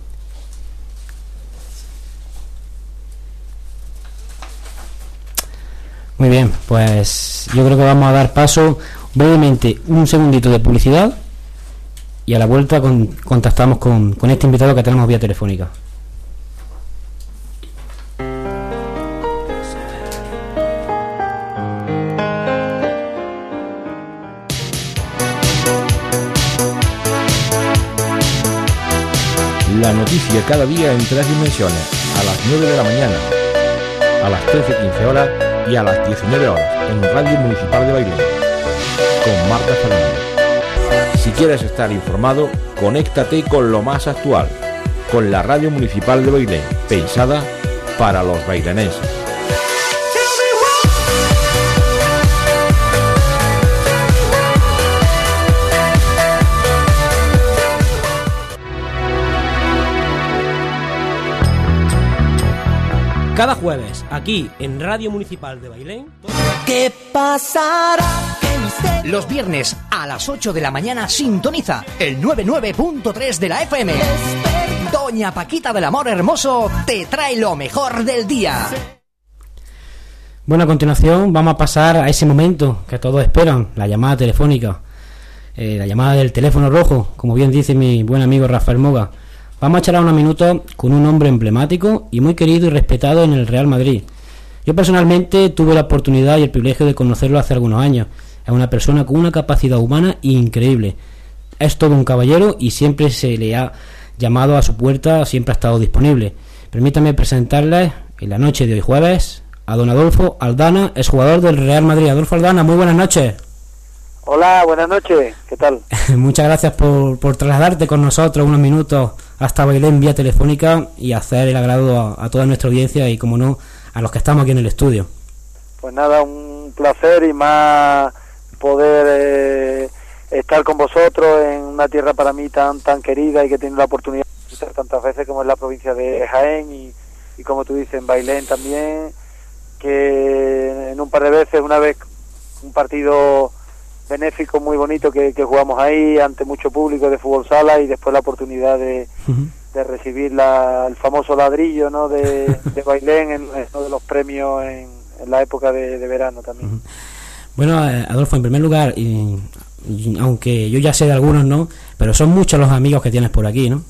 Muy bien, pues yo creo que vamos a dar paso brevemente un segundito de publicidad y a la vuelta con- contactamos con, con este invitado que tenemos vía telefónica. La noticia cada día en tres dimensiones, a las 9 de la mañana, a las 13.15 horas y a las 19 horas en Radio Municipal de Bailén, con Marta Fernández. Si quieres estar informado, conéctate con lo más actual, con la radio municipal de Bailén, pensada para los bailenenses. Cada jueves, aquí en Radio Municipal de Bailén. ¿Qué pasará? Los viernes a las 8 de la mañana sintoniza el 99.3 de la FM. Doña Paquita del Amor Hermoso te trae lo mejor del día. Bueno, a continuación vamos a pasar a ese momento que todos esperan, la llamada telefónica, eh, la llamada del teléfono rojo, como bien dice mi buen amigo Rafael Moga. Vamos a charlar unos minutos con un hombre emblemático y muy querido y respetado en el Real Madrid. Yo personalmente tuve la oportunidad y el privilegio de conocerlo hace algunos años. Es una persona con una capacidad humana increíble. Es todo un caballero y siempre se le ha llamado a su puerta, siempre ha estado disponible. Permítame presentarles en la noche de hoy jueves a don Adolfo Aldana, es jugador del Real Madrid. Adolfo Aldana, muy buenas noches. Hola, buenas noches, ¿qué tal? <laughs> Muchas gracias por, por trasladarte con nosotros unos minutos hasta Bailén vía telefónica y hacer el agrado a, a toda nuestra audiencia y, como no, a los que estamos aquí en el estudio. Pues nada, un placer y más poder eh, estar con vosotros en una tierra para mí tan tan querida y que tiene la oportunidad de visitar tantas veces como es la provincia de Jaén y, y como tú dices en Bailén también, que en un par de veces, una vez un partido benéfico muy bonito que, que jugamos ahí ante mucho público de fútbol sala y después la oportunidad de, de recibir la, el famoso ladrillo ¿no? de, <laughs> de Bailén en, en uno de los premios en, en la época de, de verano también. Bueno, eh, Adolfo, en primer lugar, y, y aunque yo ya sé de algunos, ¿no? Pero son muchos los amigos que tienes por aquí, ¿no?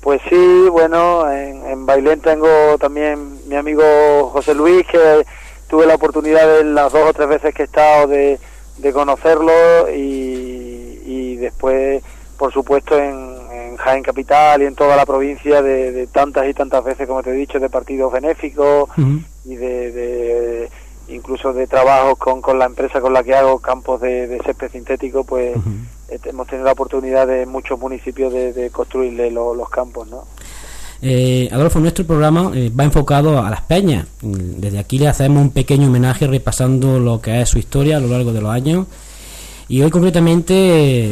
Pues sí, bueno, en, en Bailén tengo también mi amigo José Luis, que tuve la oportunidad de las dos o tres veces que he estado de, de conocerlo y, y después, por supuesto, en, en Jaén Capital y en toda la provincia de, de tantas y tantas veces, como te he dicho, de partidos benéficos y de, de- incluso de trabajos con, con la empresa con la que hago campos de, de césped sintético, pues eh, hemos tenido la oportunidad de muchos municipios de, de construirle lo- los campos, ¿no? Eh, Adolfo, nuestro programa eh, va enfocado a las peñas. Desde aquí le hacemos un pequeño homenaje repasando lo que es su historia a lo largo de los años. Y hoy concretamente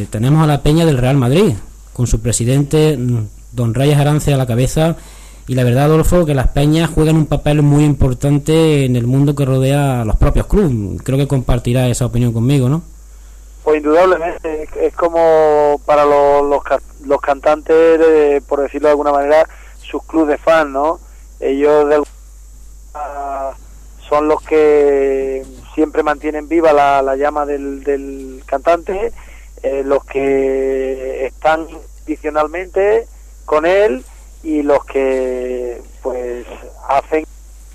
eh, tenemos a la peña del Real Madrid, con su presidente mm, don Reyes Arance a la cabeza. Y la verdad, Adolfo, que las peñas juegan un papel muy importante en el mundo que rodea a los propios clubes. Creo que compartirá esa opinión conmigo, ¿no? Pues indudablemente, es- como para los, los, los cantantes, eh, por decirlo de alguna manera, sus clubes de fans, ¿no? Ellos de son los que siempre mantienen viva la, la llama del, del cantante, eh, los que están adicionalmente con él y los que pues hacen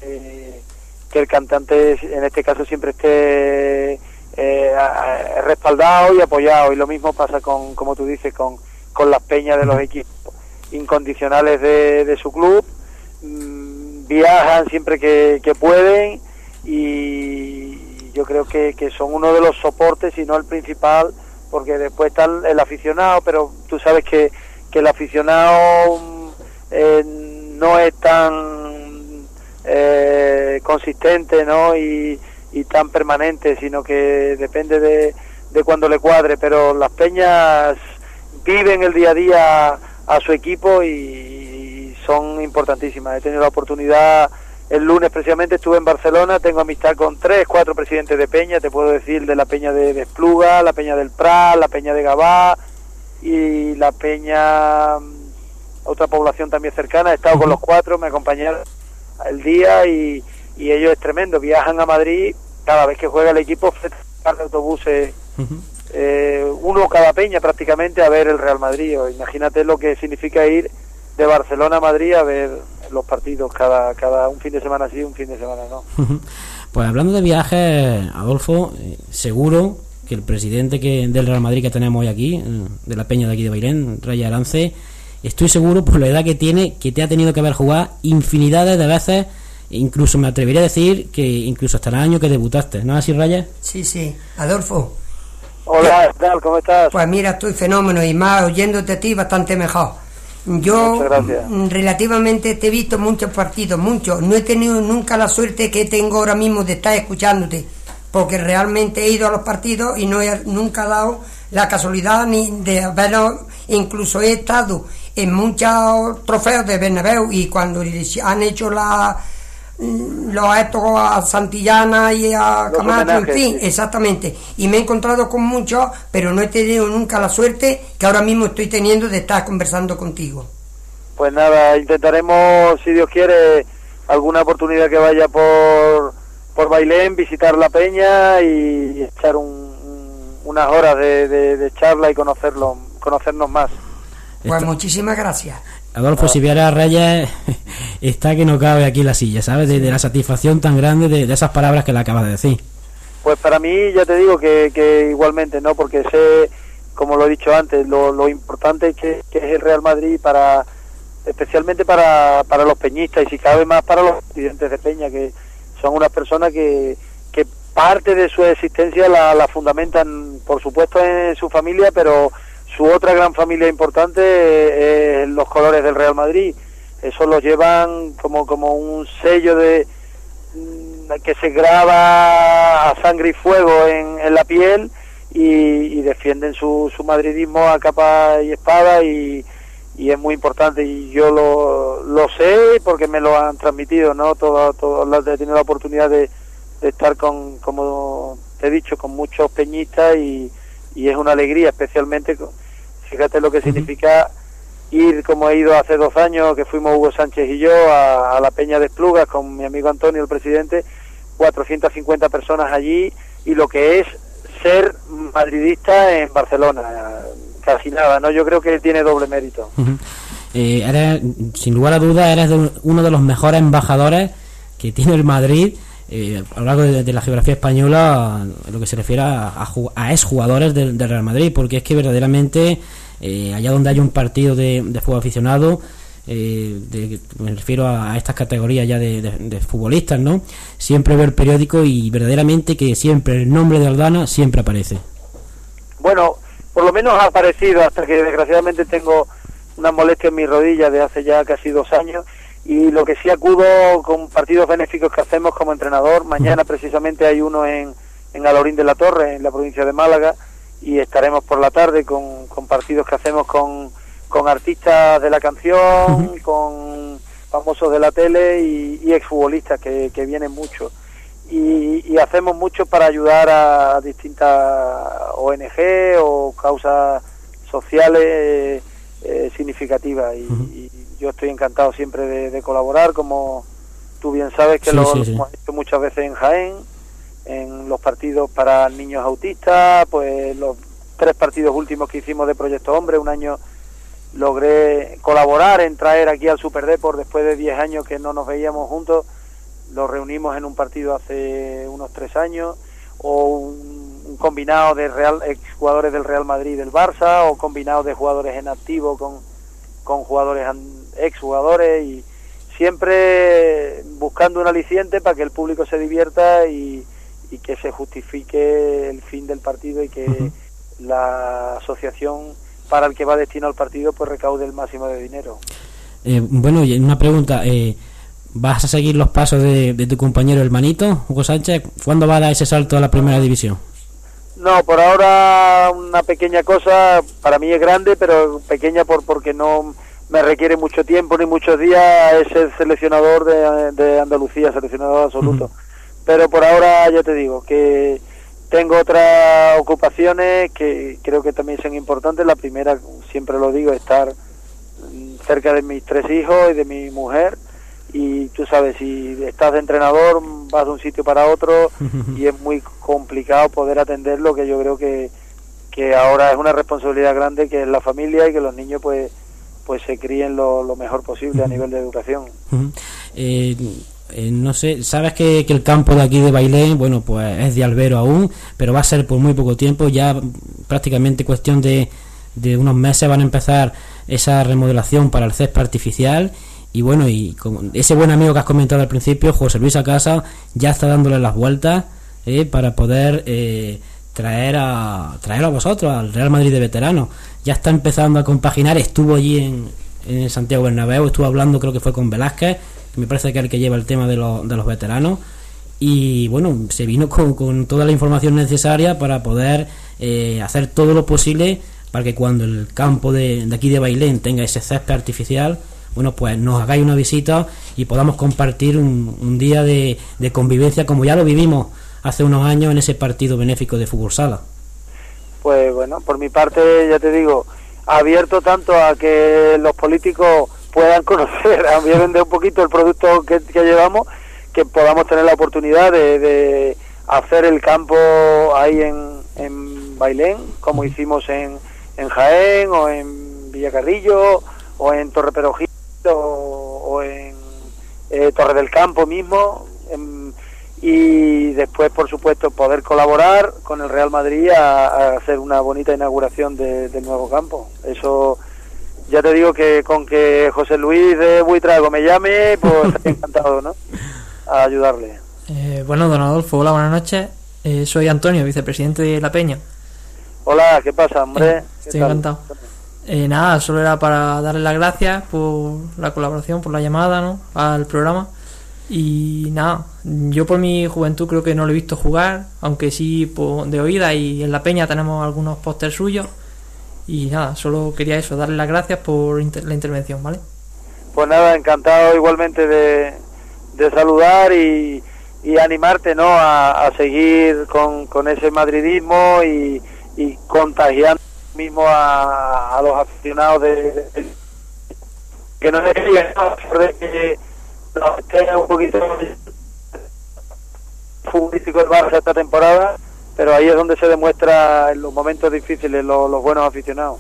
eh, que el cantante en este caso siempre esté eh, respaldado y apoyado. Y lo mismo pasa con como tú dices con, con las peñas de los equipos incondicionales de, de su club Mm, viajan siempre que, que pueden y yo creo que, que son uno de los soportes y no el principal porque después está el, el aficionado pero tú sabes que, que el aficionado mm, eh, no es tan eh, consistente ¿no? y, y tan permanente, sino que depende de, de cuando le cuadre. Pero las peñas viven el día a día a su equipo y, son importantísimas. He tenido la oportunidad, el lunes precisamente estuve en Barcelona, tengo amistad con tres, cuatro presidentes de peña, te puedo decir de la peña de, de Espluga, la peña del Prat, la peña de Gabá y la peña otra población también cercana, he estado con los cuatro, me acompañaron el día y, y ellos es tremendo, viajan a Madrid cada vez que juega el equipo, par de autobuses, eh, uno cada peña prácticamente a ver el Real Madrid, o imagínate lo que significa ir de Barcelona a Madrid a ver los partidos cada, cada un fin de semana sí, un fin de semana no. <laughs> Pues hablando de viajes, Adolfo, eh, seguro que el presidente que, del Real Madrid que tenemos hoy aquí, eh, de la peña de aquí de Bailén, Raya Arance, estoy seguro por la edad que tiene que te ha tenido que ver jugar infinidades de veces, incluso me atrevería a decir que incluso hasta el año que debutaste, ¿no es así, Raya? Sí, sí. Adolfo, Hola, ¿qué tal? ¿Cómo estás? Pues mira, estoy fenómeno y más oyéndote a ti bastante mejor. Yo mm, relativamente te he visto muchos partidos, muchos. No he tenido nunca la suerte que tengo ahora mismo de estar escuchándote, porque realmente he ido a los partidos y no he nunca dado la casualidad ni de haberlo, incluso he estado en muchos trofeos de Bernabéu y cuando han hecho la los estos a Santillana y a Los Camacho, en fin, sí. exactamente. Y me he encontrado con muchos, pero no he tenido nunca la suerte que ahora mismo estoy teniendo de estar conversando contigo. Pues nada, intentaremos, si Dios quiere, alguna oportunidad que vaya por, por Bailén, visitar la peña y echar un- un- unas horas de, de- de charla y conocerlo, conocernos más. Pues muchísimas gracias. Adolfo, si viera a Reyes, <laughs> está que no cabe aquí en la silla, ¿sabes? De, de la satisfacción tan grande de, de esas palabras que le acabas de decir. Pues para mí, ya te digo que, que igualmente, ¿no? Porque sé, como lo he dicho antes, lo, lo importante que, que es el Real Madrid para especialmente para, para los peñistas y si cabe más para los presidentes de Peña, que son unas personas que, que parte de su existencia la, la fundamentan, por supuesto, en su familia, pero su otra gran familia importante eh, es los colores del Real Madrid. Eso los llevan como, como un sello de, mm, que se graba a sangre y fuego en, en la piel y, y defienden su, su madridismo a capa y espada y, y es muy importante y yo lo, lo sé porque me lo han transmitido, ¿no? Todo, todo, he tenido la oportunidad de, de estar con, como te he dicho, con muchos peñistas y, y es una alegría, especialmente, con- fíjate lo que significa ir como he ido hace dos años, que fuimos Hugo Sánchez y yo a, a la Peña de Esplugas con mi amigo Antonio, el presidente, 450 personas allí y lo que es ser madridista en Barcelona, casi nada, ¿no? Yo creo que tiene doble mérito. Eh, eres, sin lugar a dudas, eres uno de los mejores embajadores que tiene el Madrid eh, a lo largo de, la geografía española, lo que se refiere a, a, a exjugadores del, del Real Madrid, porque es que verdaderamente eh, allá donde hay un partido de, de fútbol aficionado, eh, de- me refiero a, estas categorías ya de, de- de futbolistas, ¿no? Siempre veo el periódico y verdaderamente que siempre el nombre de Aldana siempre aparece. Bueno, por lo menos ha aparecido hasta que desgraciadamente tengo una molestia en mi rodilla de hace ya casi dos años y lo que sí acudo con partidos benéficos que hacemos como entrenador. Mañana precisamente hay uno en, en Alorín de la Torre, en la provincia de Málaga, y estaremos por la tarde con, con partidos que hacemos con, con artistas de la canción, con famosos de la tele y, y exfutbolistas que, que vienen mucho. Y, y hacemos mucho para ayudar a distintas ONG o causas sociales eh, significativas y, y yo estoy encantado siempre de, de colaborar como tú bien sabes que Sí, lo, sí, sí. hemos hecho muchas veces en Jaén en los partidos para niños autistas pues los tres partidos últimos que hicimos de Proyecto Hombre un año logré colaborar en traer aquí al Super Deport después de 10 años que no nos veíamos juntos lo reunimos en un partido hace unos tres años o un, un combinado de real exjugadores del Real Madrid y del Barça o combinado de jugadores en activo con, con jugadores exjugadores y siempre buscando un aliciente para que el público se divierta y, y que se justifique el fin del partido y que la asociación para el que va destinado al partido pues recaude el máximo de dinero. Eh, bueno, y una pregunta. Eh, ¿Vas a seguir los pasos de, de tu compañero hermanito, Hugo Sánchez? ¿Cuándo va a dar ese salto a la primera división? No, por ahora una pequeña cosa, para mí es grande, pero pequeña por porque no me requiere mucho tiempo ni muchos días, es el seleccionador de, de Andalucía, seleccionador absoluto. Pero por ahora ya te digo que tengo otras ocupaciones que creo que también son importantes. La primera, siempre lo digo, estar cerca de mis tres hijos y de mi mujer. Y tú sabes, si estás de entrenador, vas de un sitio para otro <laughs> y es muy complicado poder atenderlo, que yo creo que, que ahora es una responsabilidad grande, que es la familia y que los niños pues pues se críen lo, lo mejor posible a nivel de educación. Eh, eh, no sé, sabes que, que el campo de aquí de Bailén, bueno, pues es de albero aún, pero va a ser por muy poco tiempo, ya prácticamente cuestión de, de unos meses van a empezar esa remodelación para el césped artificial y bueno, y con ese buen amigo que has comentado al principio, José Luis Acasa, ya está dándole las vueltas eh, para poder eh, traer a traer a vosotros al Real Madrid de veteranos. Ya está empezando a compaginar, estuvo allí en, en Santiago Bernabéu, estuvo hablando creo que fue con Velázquez, que me parece que es el que lleva el tema de los, de los veteranos y bueno, se vino con, con toda la información necesaria para poder eh, hacer todo lo posible para que cuando el campo de, de aquí de Bailén tenga ese césped artificial, bueno, pues nos hagáis una visita y podamos compartir un, un día de, de convivencia como ya lo vivimos hace unos años en ese partido benéfico de fútbol sala. Pues bueno, por mi parte, ya te digo, abierto tanto a que los políticos puedan <laughs> conocer, a mí vender un poquito el producto que, que llevamos, que podamos tener la oportunidad de, de hacer el campo ahí en, en Bailén, como hicimos en, en Jaén o en Villacarrillo o en Torre Perojil o, en eh, Torre del Campo mismo. en- y después, por supuesto, poder colaborar con el Real Madrid a, a hacer una bonita inauguración de- del nuevo campo. Eso, ya te digo que con que José Luis de Buitrago me llame, pues <laughs> estoy encantado, ¿no? A ayudarle. Eh, bueno, don Adolfo, hola, buenas noches. Eh, soy Antonio, vicepresidente de La Peña. Hola, ¿qué pasa, hombre? Eh, ¿Qué estoy tal? encantado. Eh, nada, solo era para darle las gracias por la colaboración, por la llamada, ¿no? Al programa. Y nada, yo por mi juventud creo que no lo he visto jugar, aunque sí de oída y en la peña tenemos algunos pósters suyos. Y nada, solo quería eso, darle las gracias por inter- la intervención, ¿vale? Pues nada, encantado igualmente de, de saludar y, y animarte, ¿no? A, a seguir con, con ese madridismo y, y contagiando mismo a, a los aficionados de, que no. A pesar de que un poquito futbolístico el Barça esta temporada, pero ahí es donde se demuestra en los momentos difíciles los, los buenos aficionados.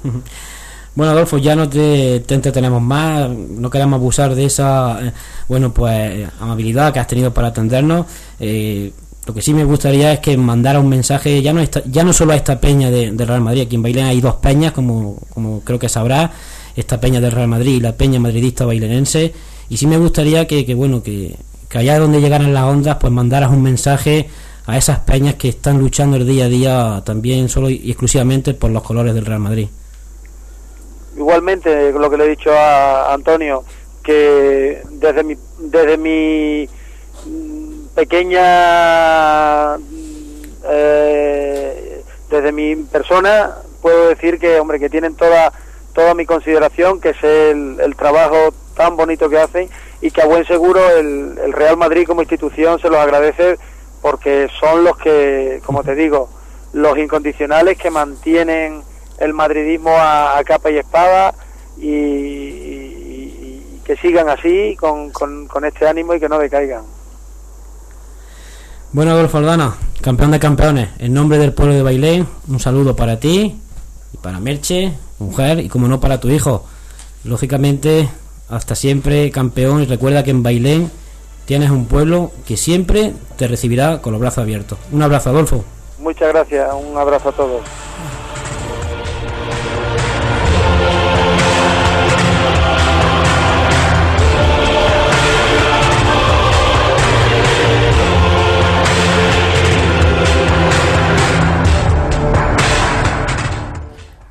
Bueno, Adolfo, ya no te, te entretenemos más, no queremos abusar de esa, eh, bueno, pues amabilidad que has tenido para atendernos. Eh, lo que sí me gustaría es que mandara un mensaje, ya no ya no solo a esta peña de, Real Madrid, aquí en Bailén hay dos peñas, como, como creo que sabrás, esta peña del Real Madrid y la peña madridista bailenense, y sí me gustaría que, que bueno, que, allá donde llegaran las ondas, pues mandaras un mensaje a esas peñas que están luchando el día a día también solo y exclusivamente por los colores del Real Madrid. igualmente lo que le he dicho a Antonio que desde mi desde mi pequeña mm, eh, desde mi persona puedo decir que hombre que tienen toda toda mi consideración que es el, el trabajo tan bonito que hacen y que a buen seguro el, el Real Madrid como institución se los agradece porque son los que como te digo los incondicionales que mantienen el madridismo a, capa y espada y, que sigan así con, con este ánimo y que no decaigan. Bueno, Adolfo Aldana, campeón de campeones, en nombre del pueblo de Bailén, un saludo para ti y para Merche, mujer, y como no para tu hijo. Lógicamente, hasta siempre campeón y recuerda que en Bailén tienes un pueblo que siempre te recibirá con los brazos abiertos. Un abrazo, Adolfo. Muchas gracias, un abrazo a todos.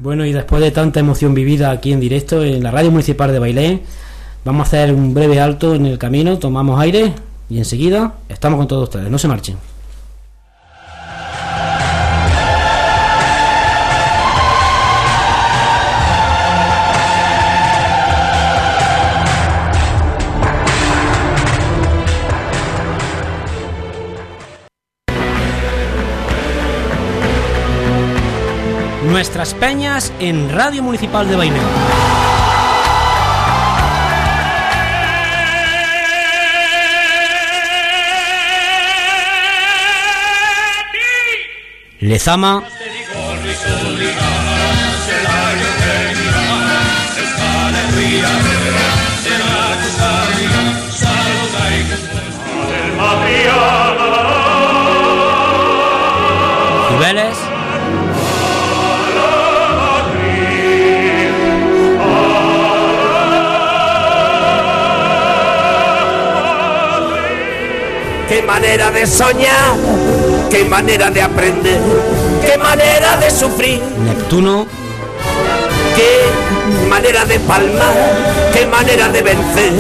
Bueno, y después de tanta emoción vivida aquí en directo en la radio municipal de Bailén, vamos a hacer un breve alto en el camino, tomamos aire y enseguida estamos con todos ustedes. No se marchen. Nuestras peñas en Radio Municipal de Bailén. Lezama, manera de soñar, qué manera de aprender, qué manera de sufrir, Neptuno, qué manera de palmar, qué manera de vencer,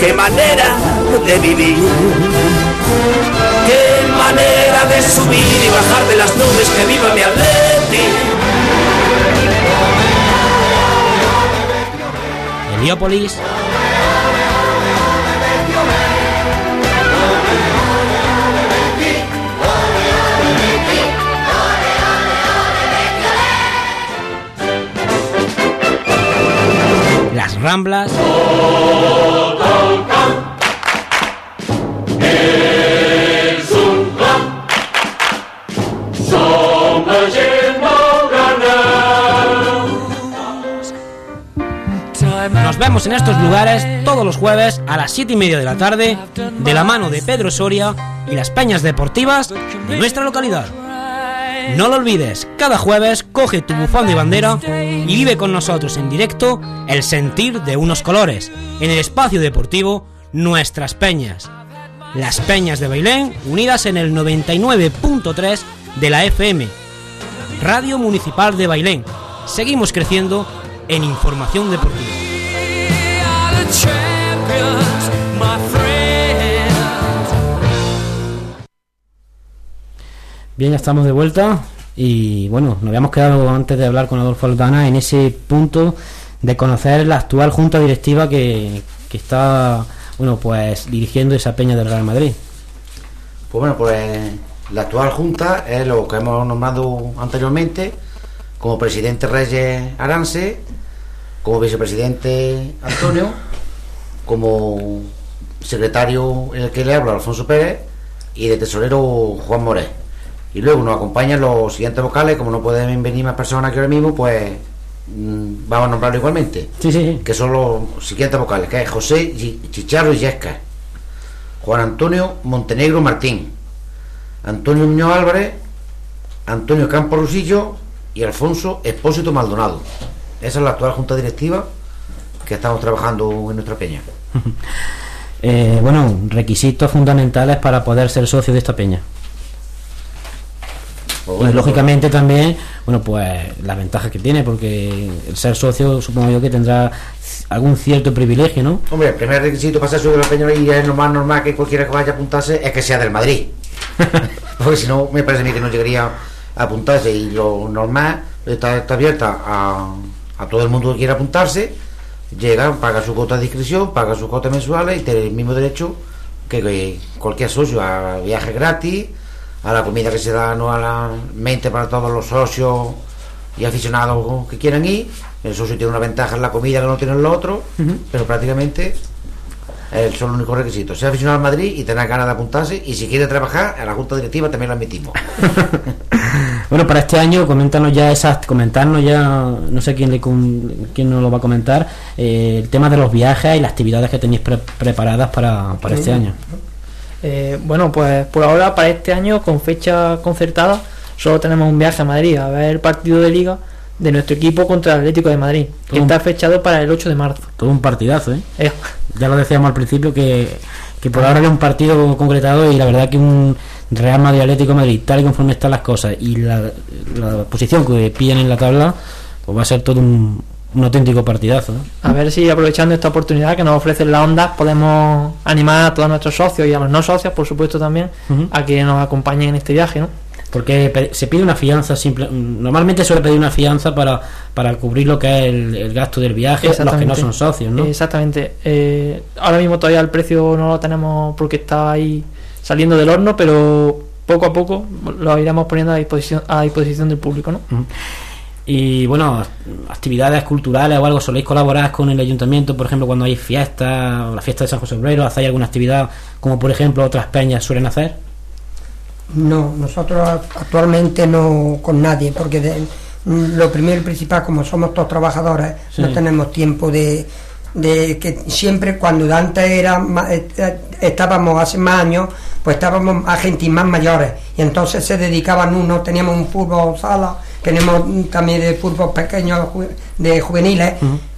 qué manera de vivir. Qué manera de subir y bajar de las nubes, que viva mi Atleti. Heliópolis, Ramblas, Nos vemos en estos lugares todos los jueves a las 7 y media de la tarde, de la mano de Pedro Soria y las peñas deportivas de nuestra localidad. No lo olvides, cada jueves coge tu bufón de bandera y vive con nosotros en directo el sentir de unos colores en el espacio deportivo Nuestras Peñas. Las Peñas de Bailén unidas en el 99.3 de la FM. Radio Municipal de Bailén. Seguimos creciendo en información deportiva. Bien, ya estamos de vuelta y bueno, nos habíamos quedado antes de hablar con Adolfo Aldana en ese punto de conocer la actual junta directiva que, que está, bueno, pues dirigiendo esa peña del Real Madrid. Pues bueno, pues la actual junta es lo que hemos nombrado anteriormente, como presidente Reyes Arance, como vicepresidente Antonio, <laughs> como secretario el que le habla Alfonso Pérez y de tesorero Juan Moré. Y luego nos acompañan los siguientes vocales, como no pueden venir más personas que ahora mismo, pues mm, vamos a nombrarlo igualmente. Sí, sí, sí. Que son los siguientes vocales, que es José Chicharro y Yesca, Juan Antonio Montenegro Martín, Antonio Muñoz Álvarez, Antonio Campos Rusillo y Alfonso Expósito Maldonado. Esa es la actual junta directiva que estamos trabajando en nuestra peña. <laughs> Eh, bueno, requisitos fundamentales para poder ser socio de esta peña. Pues bueno, lógicamente también, bueno, pues las ventajas que tiene, porque el ser socio supongo yo que tendrá algún cierto privilegio, ¿no? Hombre, el primer requisito para ser socio de la y es lo más normal que cualquiera que vaya a apuntarse es que sea del Madrid. <laughs> Porque si no, me parece a mí que no llegaría a apuntarse y lo normal está, está abierta a, a todo el mundo que quiera apuntarse. Llega, paga su cuota de inscripción, paga sus cuotas mensuales y tiene el mismo derecho que, que cualquier socio a viaje gratis, a la comida que se da anualmente para todos los socios y aficionados que quieran ir. El socio tiene una ventaja en la comida que no tienen los otros, pero prácticamente es son los únicos requisitos. Ser aficionado al Madrid y tener ganas de apuntarse y si quiere trabajar, a la junta directiva también lo admitimos. <laughs> Bueno, para este año, coméntanos ya esas, comentarnos ya, no sé quién, le, quién nos lo va a comentar, eh, el tema de los viajes y las actividades que tenéis pre- preparadas para, para este año. Eh, bueno, pues por ahora para este año con fecha concertada solo tenemos un viaje a Madrid a ver el partido de liga de nuestro equipo contra el Atlético de Madrid, que Todo está fechado para el 8 de marzo. Todo un partidazo, ¿eh? Eh, Ya lo decíamos al principio que, que por ahora era un partido concretado y la verdad que un Real Madrid Atlético de Madrid, tal y conforme están las cosas y la, la posición que pillan en la tabla, pues va a ser todo un, un auténtico partidazo. ¿eh? a ver si aprovechando esta oportunidad que nos ofrecen las ondas podemos animar a todos nuestros socios y a los no socios, por supuesto también, a que nos acompañen en este viaje, ¿no? Porque se pide una fianza simple, normalmente suele pedir una fianza para, para cubrir lo que es el, el gasto del viaje, los que no son socios, ¿no? Exactamente. Eh, ahora mismo todavía el precio no lo tenemos porque está ahí saliendo del horno, pero poco a poco lo iremos poniendo a disposición, a disposición del público, ¿no? Y bueno, actividades culturales o algo, soléis colaborar con el ayuntamiento, por ejemplo, cuando hay fiestas, o la fiesta de San José Obrero, hacéis alguna actividad como por ejemplo otras peñas suelen hacer. No, nosotros actualmente no con nadie, porque de- lo primero y principal, como somos todos trabajadores, Sí. no tenemos tiempo de, de que siempre cuando antes era eh, eh, estábamos hace más años, pues estábamos a gente más mayores y entonces se dedicaban uno, teníamos un fútbol sala, tenemos también de fútbol pequeño de juveniles,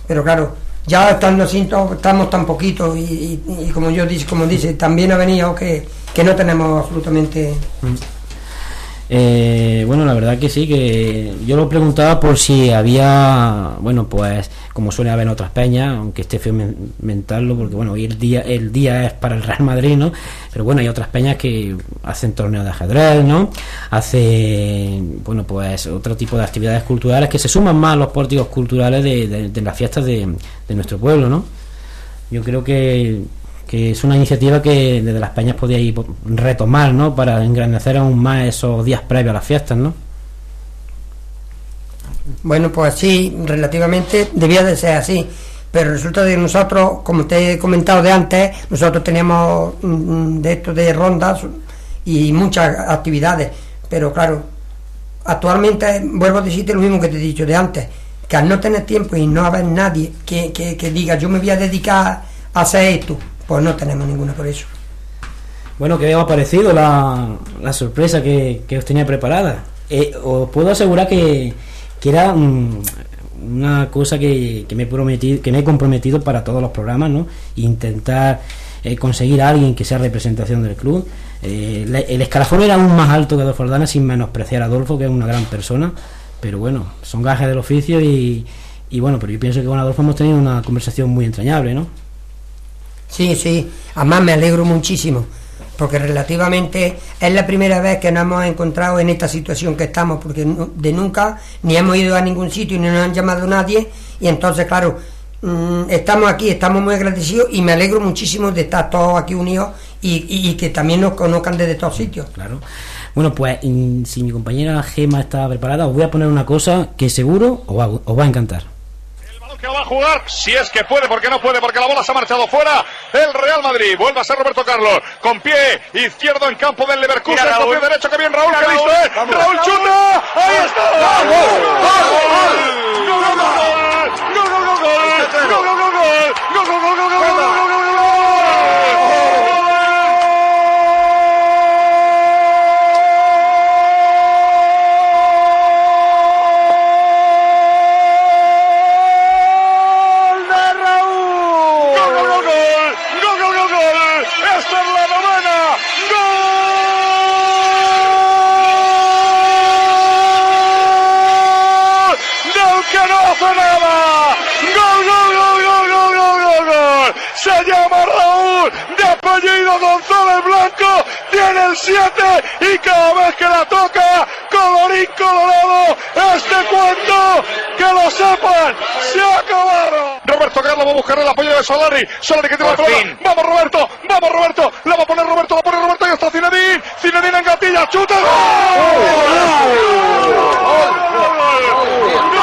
pero claro, ya estando estamos tan poquito y, y- y como yo dice, como dice, también ha venido que, que no tenemos absolutamente Eh, bueno, la verdad que sí, que yo lo preguntaba por si había, bueno, pues como suele haber en otras peñas, aunque esté feo men- mentarlo, porque bueno, hoy el día, el día es para el Real Madrid, ¿no? Pero bueno, hay otras peñas que hacen torneos de ajedrez, ¿no? Hacen, bueno, pues otro tipo de actividades culturales que se suman más a los pórticos culturales de, de- de las fiestas de nuestro pueblo, ¿no? Yo creo que, que es una iniciativa que desde las peñas podíais retomar, ¿no? Para engrandecer aún más esos días previos a las fiestas, ¿no? Bueno, pues sí, relativamente debía de ser así. Pero resulta de nosotros, como te he comentado de antes, nosotros teníamos mm, de esto de rondas y muchas actividades. Pero claro, actualmente vuelvo a decirte lo mismo que te he dicho de antes, que al no tener tiempo y no haber nadie que, que, que diga yo me voy a dedicar a hacer esto, pues no tenemos ninguna por eso. Bueno, ¿qué os ha parecido la, la sorpresa que, que os tenía preparada? Eh, os puedo asegurar que, que era mm, una cosa que, que me he prometido, que me he comprometido para todos los programas, ¿no? Intentar eh, conseguir a alguien que sea representación del club. Eh, el escalafón era aún más alto que Adolfo Aldana, sin menospreciar a Adolfo, que es una gran persona. Pero bueno, son gajes del oficio y, y bueno, pero yo pienso que con Adolfo hemos tenido una conversación muy entrañable, ¿no? Sí, sí, además me alegro muchísimo, porque relativamente es la primera vez que nos hemos encontrado en esta situación que estamos, porque de nunca ni hemos ido a ningún sitio ni nos han llamado nadie, y entonces, claro, mm, estamos aquí, estamos muy agradecidos y me alegro muchísimo de estar todos aquí unidos y, que también nos conozcan desde todos sitios. Claro. Bueno, pues si mi compañera Gema está preparada, os voy a poner una cosa que seguro os va, os va a encantar. Que va a jugar, si es que puede, porque no puede, porque la bola se ha marchado fuera. El Real Madrid vuelve a ser Roberto Carlos con pie izquierdo en campo del Leverkusen, con pie derecho que bien Raúl, que listo Raúl. es. Raúl chuta, ahí está. ¡Vamos! ¡Vamos! ¡Gol, gol, gol, gol! ¡Gol, gol, gol, gol! ¡Gol, gol, gol, gol! ¡Gol, gol, gol, gol, gol, gol, gol, gol, gol! Tiene el 7 y cada vez que la toca, colorín colorado, este cuento, que lo sepan, se ha acabado. Roberto Carlos va a buscar el apoyo de Solari, Solari que tiene la Por pelota, fin. vamos Roberto, vamos Roberto, la va a poner Roberto, la pone Roberto y está Zinedine, Zinedine en gatilla, chuta, ¡Te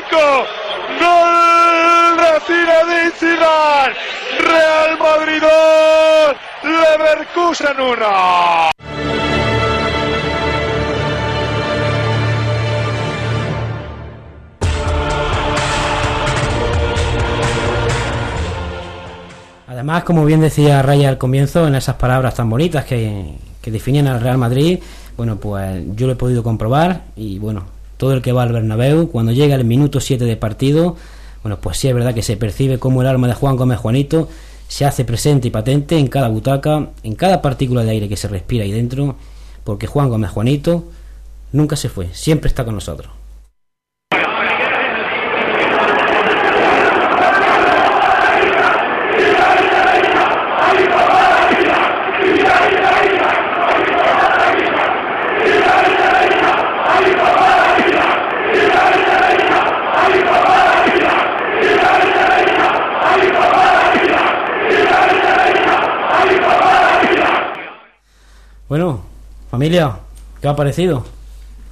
45! ¡Gol de Zinedine Zidane! ¡Real Madrid 2! ¡Leverkusen 1! Además, como bien decía Raya al comienzo, en esas palabras tan bonitas que, que definían al Real Madrid, bueno, pues yo lo he podido comprobar y bueno, todo el que va al Bernabéu, cuando llega el minuto 7 de partido, bueno, pues sí es verdad que se percibe como el alma de Juan Gómez Juanito se hace presente y patente en cada butaca, en cada partícula de aire que se respira ahí dentro, porque Juan Gómez Juanito nunca se fue, siempre está con nosotros. Bueno, familia, ¿qué ha parecido?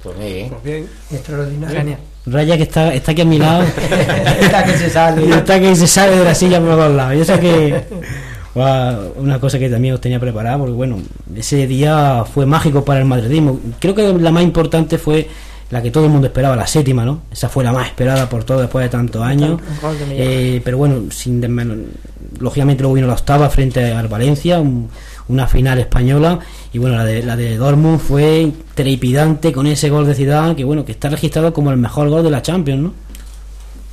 Pues bien. Pues bien. Extraordinario. Genial. Raya que está, está aquí a mi lado. <laughs> Está que se sale. Y está que se sale de la silla por los lados. Yo sé que. Una cosa que también os tenía preparada, porque bueno, ese día fue mágico para el madridismo. Creo que la más importante fue la que todo el mundo esperaba, la séptima, ¿no? Esa fue la más esperada por todo después de tantos años. Eh, pero bueno, sin desmen- lógicamente luego vino la octava frente al Valencia, un- una final española. Y bueno, la de, la de Dortmund fue trepidante con ese gol de Ciudad, que bueno, que está registrado como el mejor gol de la Champions, ¿no?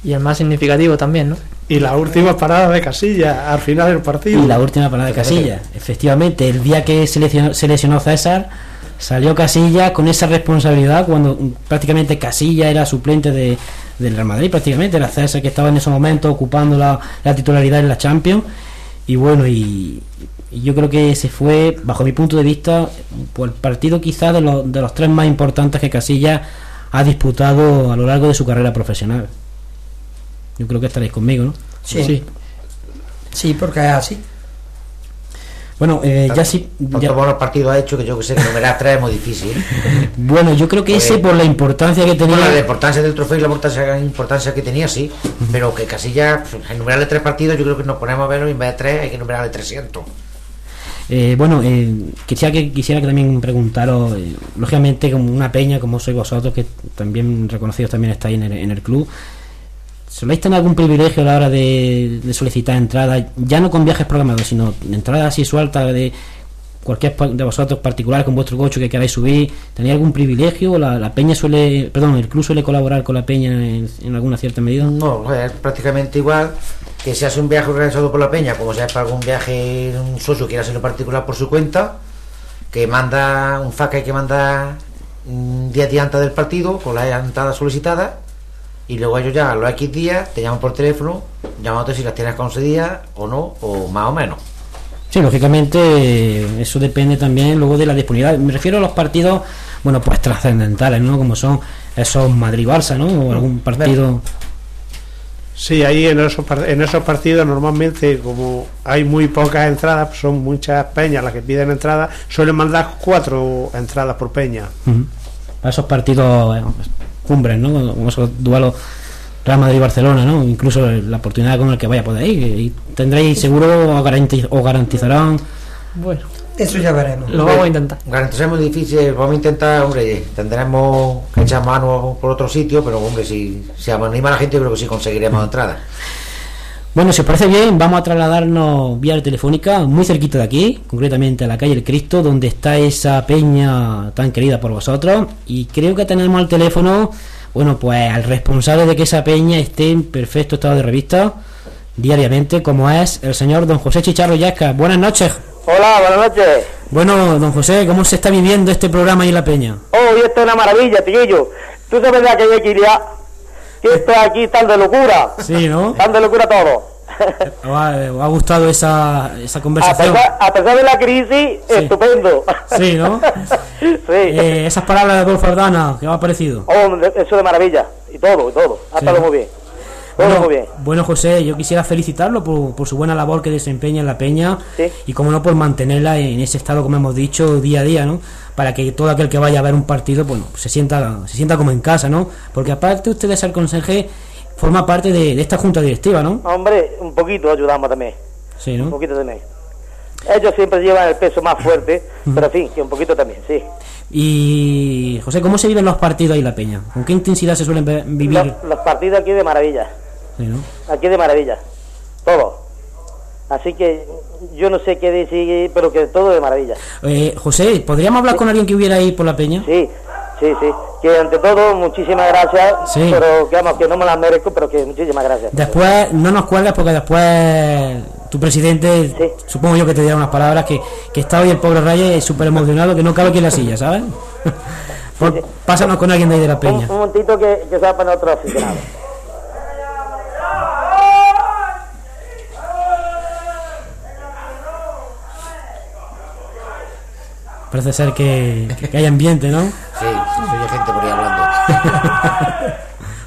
Y el más significativo también, ¿no? Y la última parada de Casilla al final del partido. Y la última parada de Casilla. Efectivamente, el día que se lesionó, se lesionó César, salió Casilla con esa responsabilidad cuando mm, prácticamente Casilla era suplente de, del Real Madrid, prácticamente era César que estaba en ese momento ocupando la, la titularidad en la Champions. Y bueno, y, y yo creo que ese fue, bajo mi punto de vista, pues, el partido quizás de los, de los tres más importantes que Casilla ha disputado a lo largo de su carrera profesional. Yo creo que estaréis conmigo, ¿no? Sí. Sí, porque es así. Bueno, eh, ya sí. Ya- buenos partidos ha hecho que yo que sé que numerar tres es muy difícil. ¿eh? <laughs> Bueno, yo creo que Pues- ese por la importancia que tenía. Bueno, la importancia del trofeo y la importancia, importancia que tenía, sí. Pero que Casilla, pues, enumerarle tres partidos, yo creo que nos ponemos a verlo y en vez de tres hay que enumerarle 300. Eh, bueno, eh, quisiera que quisiera que también preguntaros, eh, lógicamente como una peña como sois vosotros, que también reconocidos también estáis en el, en el club, ¿soléis tener algún privilegio a la hora de, solicitar entradas, ya no con viajes programados, sino entradas así sueltas de cualquier de vosotros particular con vuestro coche que queráis subir? ¿Tenéis algún privilegio? ¿La, la peña suele, perdón, el club suele colaborar con la peña en, alguna cierta medida? No, es prácticamente igual que se hace un viaje organizado por la peña, como sea para algún viaje, un socio quiera hacerlo particular por su cuenta, que manda un FAC hay que mandar mm, 10 días antes del partido con las entradas solicitadas y luego ellos ya a los X días te llaman por teléfono, llamándote si las tienes concedidas o no, o más o menos. Sí, lógicamente eh, eso depende también luego de la disponibilidad. Me refiero a los partidos, bueno, pues trascendentales, ¿no? Como son esos Madrid-Barça, ¿no? O algún partido... Sí, ahí en esos, en esos partidos normalmente como hay muy pocas entradas, son muchas peñas las que piden entradas, suelen mandar cuatro entradas por peña. A esos partidos eh, cumbres, ¿no? Como esos duelos Real Madrid-Barcelona, ¿no? Incluso la oportunidad con el que vaya a poder ir. Y tendréis seguro o, garanti- o garantizarán... Bueno, Eso ya veremos. lo vamos a intentar. Garantizamos difícil, vamos a intentar, hombre, tendremos que echar mano por otro sitio, pero hombre, si se anima la gente, yo creo que sí conseguiremos entradas. Bueno, si os parece bien, vamos a trasladarnos vía telefónica muy cerquita de aquí, concretamente a la calle El Cristo, donde está esa peña tan querida por vosotros. Y creo que tenemos al teléfono, bueno, pues al responsable de que esa peña esté en perfecto estado de revista diariamente, como es el señor don José Chicharro Yasca. Buenas noches. Hola, buenas noches. Bueno, don José, ¿cómo se está viviendo este programa ahí en la peña? Oh, esto es una maravilla, chiquillo. Tú sabes la que hay. Que esto aquí están de locura. Sí, ¿no? Están de locura todo. ¿Os ha, os ha gustado esa, esa A conversación? pesar, a pesar de la crisis, estupendo. Sí, ¿no? <laughs> sí. Eh, esas palabras de Adolfo Ardana, ¿qué os ha parecido? Oh, eso de maravilla. Y todo, y todo. Ha Sí. estado muy bien. Todo Bueno, muy bien. bueno, José, yo quisiera felicitarlo por, por su buena labor que desempeña en la Peña Sí. y, como no, por mantenerla en ese estado, como hemos dicho, día a día, ¿no? Para que todo aquel que vaya a ver un partido, bueno, se sienta, se sienta como en casa, ¿no? Porque aparte usted de ser conserje, forma parte de, de esta junta directiva, ¿no? Hombre, un poquito ayudamos también. Sí, Un poquito también. Ellos siempre llevan el peso más fuerte, pero en fin, que un poquito también, sí. Y, José, ¿cómo se viven los partidos ahí en la Peña? ¿Con qué intensidad se suelen vivir? Los, los partidos aquí de maravilla. Sí, ¿no? Aquí de maravilla. Todo. Así que yo no sé qué decir, pero que todo de maravilla. Eh, José, ¿podríamos hablar con alguien que hubiera ahí por la Peña? Sí, sí, sí. Que ante todo, muchísimas gracias. Sí. Pero que vamos, que no me las merezco, pero que muchísimas gracias. Después, no nos cuelgas porque después tu presidente, supongo yo que te dirá unas palabras que, que está hoy el pobre Reyes súper emocionado, que no cabe aquí en la silla, ¿sabes? Por- pásanos con alguien de ahí de la Un, peña. un momentito que, que se va a poner otro aficionado. Parece ser que, hay ambiente, ¿no? Sí, sí, hay gente por ahí hablando. <laughs>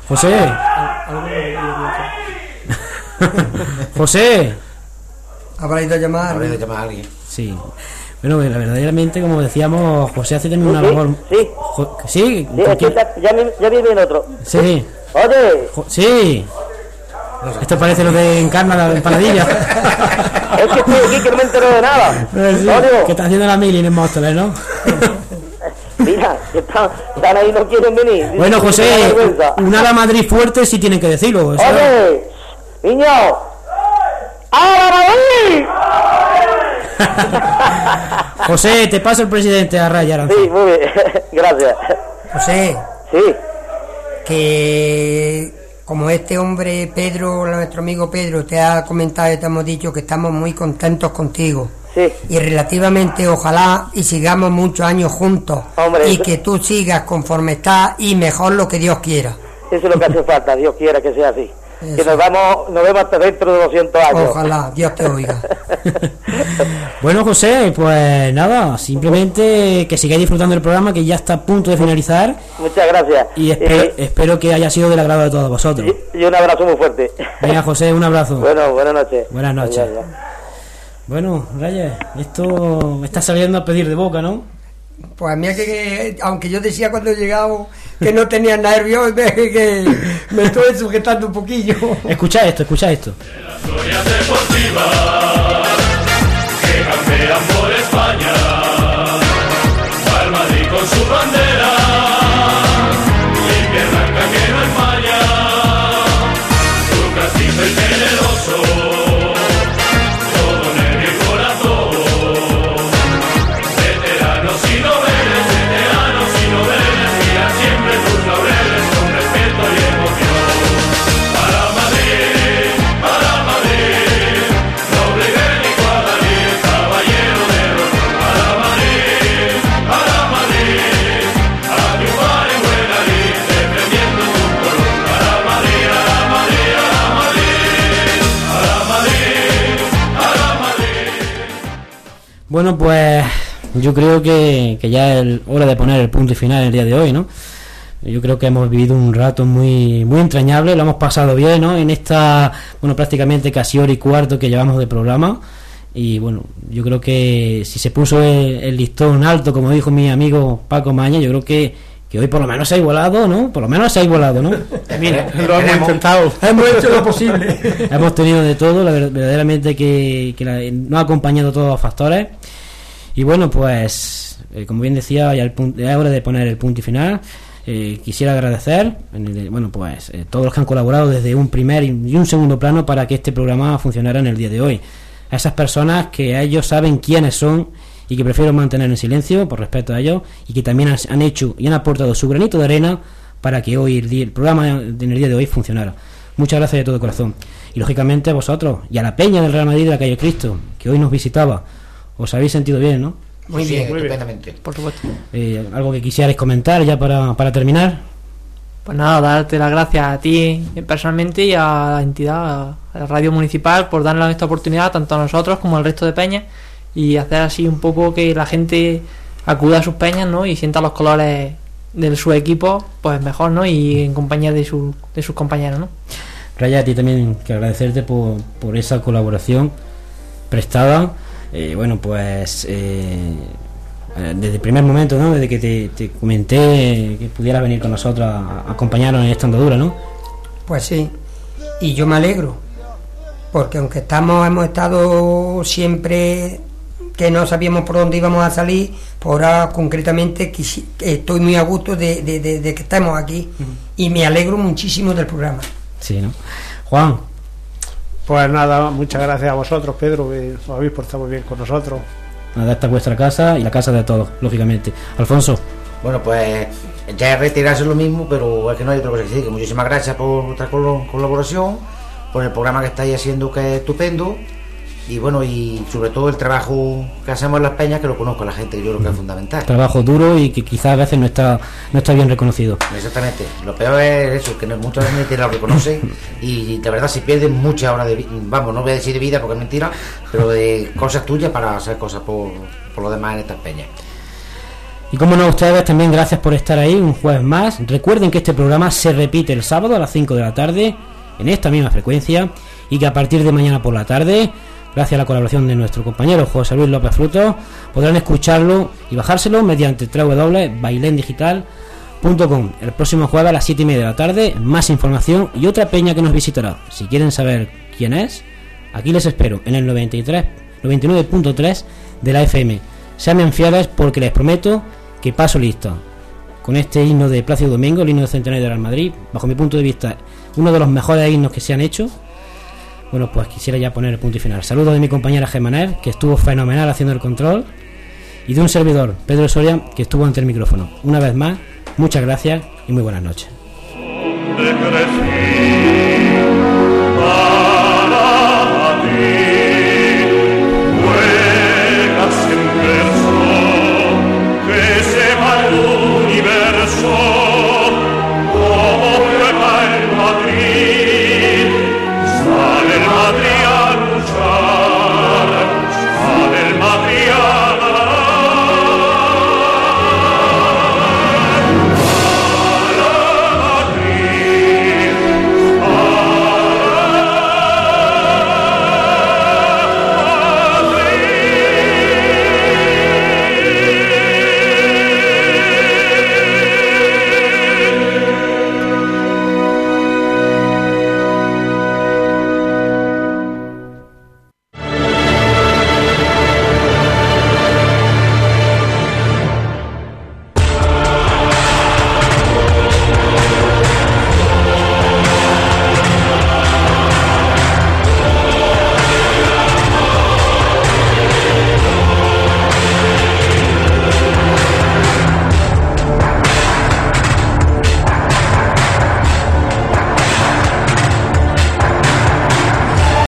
José, <laughs> José. Habrá ido a llamar. Habrá ido a llamar a alguien. Sí. Bueno, la verdaderamente, como decíamos, José hace también una Sí, labor. sí. Jo- sí, ya, me- ya viene el otro. Sí. Oye, Jo- sí. Esto parece lo de encarna la empanadilla. <laughs> es que estoy aquí que no me entero de nada. Pero sí, que está haciendo la mili en Móstoles, ¿no? mira, que están, están ahí y no quieren venir. Bueno, José, un ala Madrid fuerte sí tienen que decirlo. ¿sabes? Oye, niño, ¡Ahora Madrid! <laughs> José, te paso el presidente a raya. Sí, muy bien, <laughs> gracias. José. Sí. Que como este hombre Pedro, nuestro amigo Pedro, te ha comentado y te hemos dicho que estamos muy contentos contigo. Sí. Y relativamente ojalá y sigamos muchos años juntos. Hombre, y eso- que tú sigas conforme estás y mejor lo que Dios quiera. Eso es lo que hace falta, Dios quiera que sea así. Que Eso. nos vamos, nos vemos hasta dentro de 200 años. Ojalá, Dios te oiga. <laughs> Bueno, José, pues nada, simplemente que sigáis disfrutando del programa que ya está a punto de finalizar Muchas gracias. y espero, Eh, espero que haya sido del agrado de todos vosotros. y un abrazo muy fuerte. Venga, José, un abrazo. Bueno, buenas noches. Buenas noches. Bueno, Reyes, esto me está saliendo a pedir de boca, ¿no? Pues mira que, que, aunque yo decía cuando he llegado que no tenía nervios, <laughs> ve que me estoy sujetando un poquillo. Escucha esto, escucha esto. Bueno, pues yo creo que, que ya es hora de poner el punto y final el día de hoy, ¿no? Yo creo que hemos vivido un rato muy muy entrañable, lo hemos pasado bien, ¿no? En esta, bueno, prácticamente casi hora y cuarto que llevamos de programa. Y bueno, yo creo que si se puso el, el listón alto, como dijo mi amigo Paco Maña, yo creo que, que hoy por lo menos se ha igualado, ¿no? Por lo menos se ha igualado, ¿no? <laughs> Mira, lo hemos intentado. Hemos hecho lo posible. <laughs> Hemos tenido de todo, la verdaderamente que, que la- nos ha acompañado todos los factores. Y bueno, pues, eh, como bien decía, ya, el pun- ya es hora de poner el punto y final. Eh, quisiera agradecer, en el- bueno, pues, eh, todos los que han colaborado desde un primer y un segundo plano para que este programa funcionara en el día de hoy. A esas personas que ellos saben quiénes son y que prefiero mantener en silencio por respeto a ellos y que también han hecho y han aportado su granito de arena para que hoy el, día- el programa en el día de hoy funcionara. Muchas gracias de todo corazón. Y lógicamente a vosotros y a la peña del Real Madrid de la calle Cristo, que hoy nos visitaba. Os habéis sentido bien, ¿no? Muy Sí, bien. estupendamente. Por supuesto. Eh, algo que quisierais comentar ya para, para terminar. Pues nada, darte las gracias a ti personalmente y a la entidad, a la radio municipal, por darnos esta oportunidad, tanto a nosotros como al resto de peñas, y hacer así un poco que la gente acuda a sus peñas, ¿no? Y sienta los colores de su equipo, pues mejor, ¿no? Y en compañía de, su, de sus compañeros, ¿no? Raya, a ti también que agradecerte por, por esa colaboración prestada. Eh, bueno, pues eh, eh, desde el primer momento, ¿no? Desde que te, te comenté que pudieras venir con nosotros a, a acompañarnos en esta andadura, ¿no? Pues sí, y yo me alegro, porque aunque estamos, hemos estado siempre que no sabíamos por dónde íbamos a salir, por ahora concretamente estoy muy a gusto de, de- de- de que estemos aquí y me alegro muchísimo del programa. Sí, ¿no? Juan, Pues nada, muchas gracias a vosotros, Pedro, que os habéis portado muy bien con nosotros. nada, esta es vuestra casa y la casa de todos, lógicamente. Alfonso, Bueno, pues ya retirarse lo mismo, pero es que no hay otra cosa que decir. Muchísimas gracias por vuestra colaboración, por el programa que estáis haciendo, que es estupendo. Y bueno, y sobre todo el trabajo que hacemos en las peñas, que lo conozco la gente, yo creo que es fundamental. trabajo duro y que quizás a veces no está, no está bien reconocido. Exactamente. Lo peor es eso, que no- mucha gente lo reconoce <laughs> y de verdad se pierden muchas horas de vida, vamos, no voy a decir de vida porque es mentira, pero de cosas tuyas para hacer cosas por, por lo demás en estas peñas. Y como no, ustedes también gracias por estar ahí un jueves más. Recuerden que este programa se repite el sábado a las 5 de la tarde en esta misma frecuencia y que a partir de mañana por la tarde gracias a la colaboración de nuestro compañero José Luis López Fruto, podrán escucharlo y bajárselo mediante www.bailendigital.com. El próximo jueves a las 7 y media de la tarde, más información y otra peña que nos visitará. Si quieren saber quién es, aquí les espero en el 93, 99.3 de la FM. Sean fieles porque les prometo que paso listo. Con este himno de Plácido Domingo, el himno de centenario del Real Madrid, bajo mi punto de vista, uno de los mejores himnos que se han hecho. Bueno, pues quisiera ya poner el punto y final. Saludos de mi compañera Gemanel, que estuvo fenomenal haciendo el control, y de un servidor, Pedro Soria, que estuvo ante el micrófono. Una vez más, muchas gracias y muy buenas noches.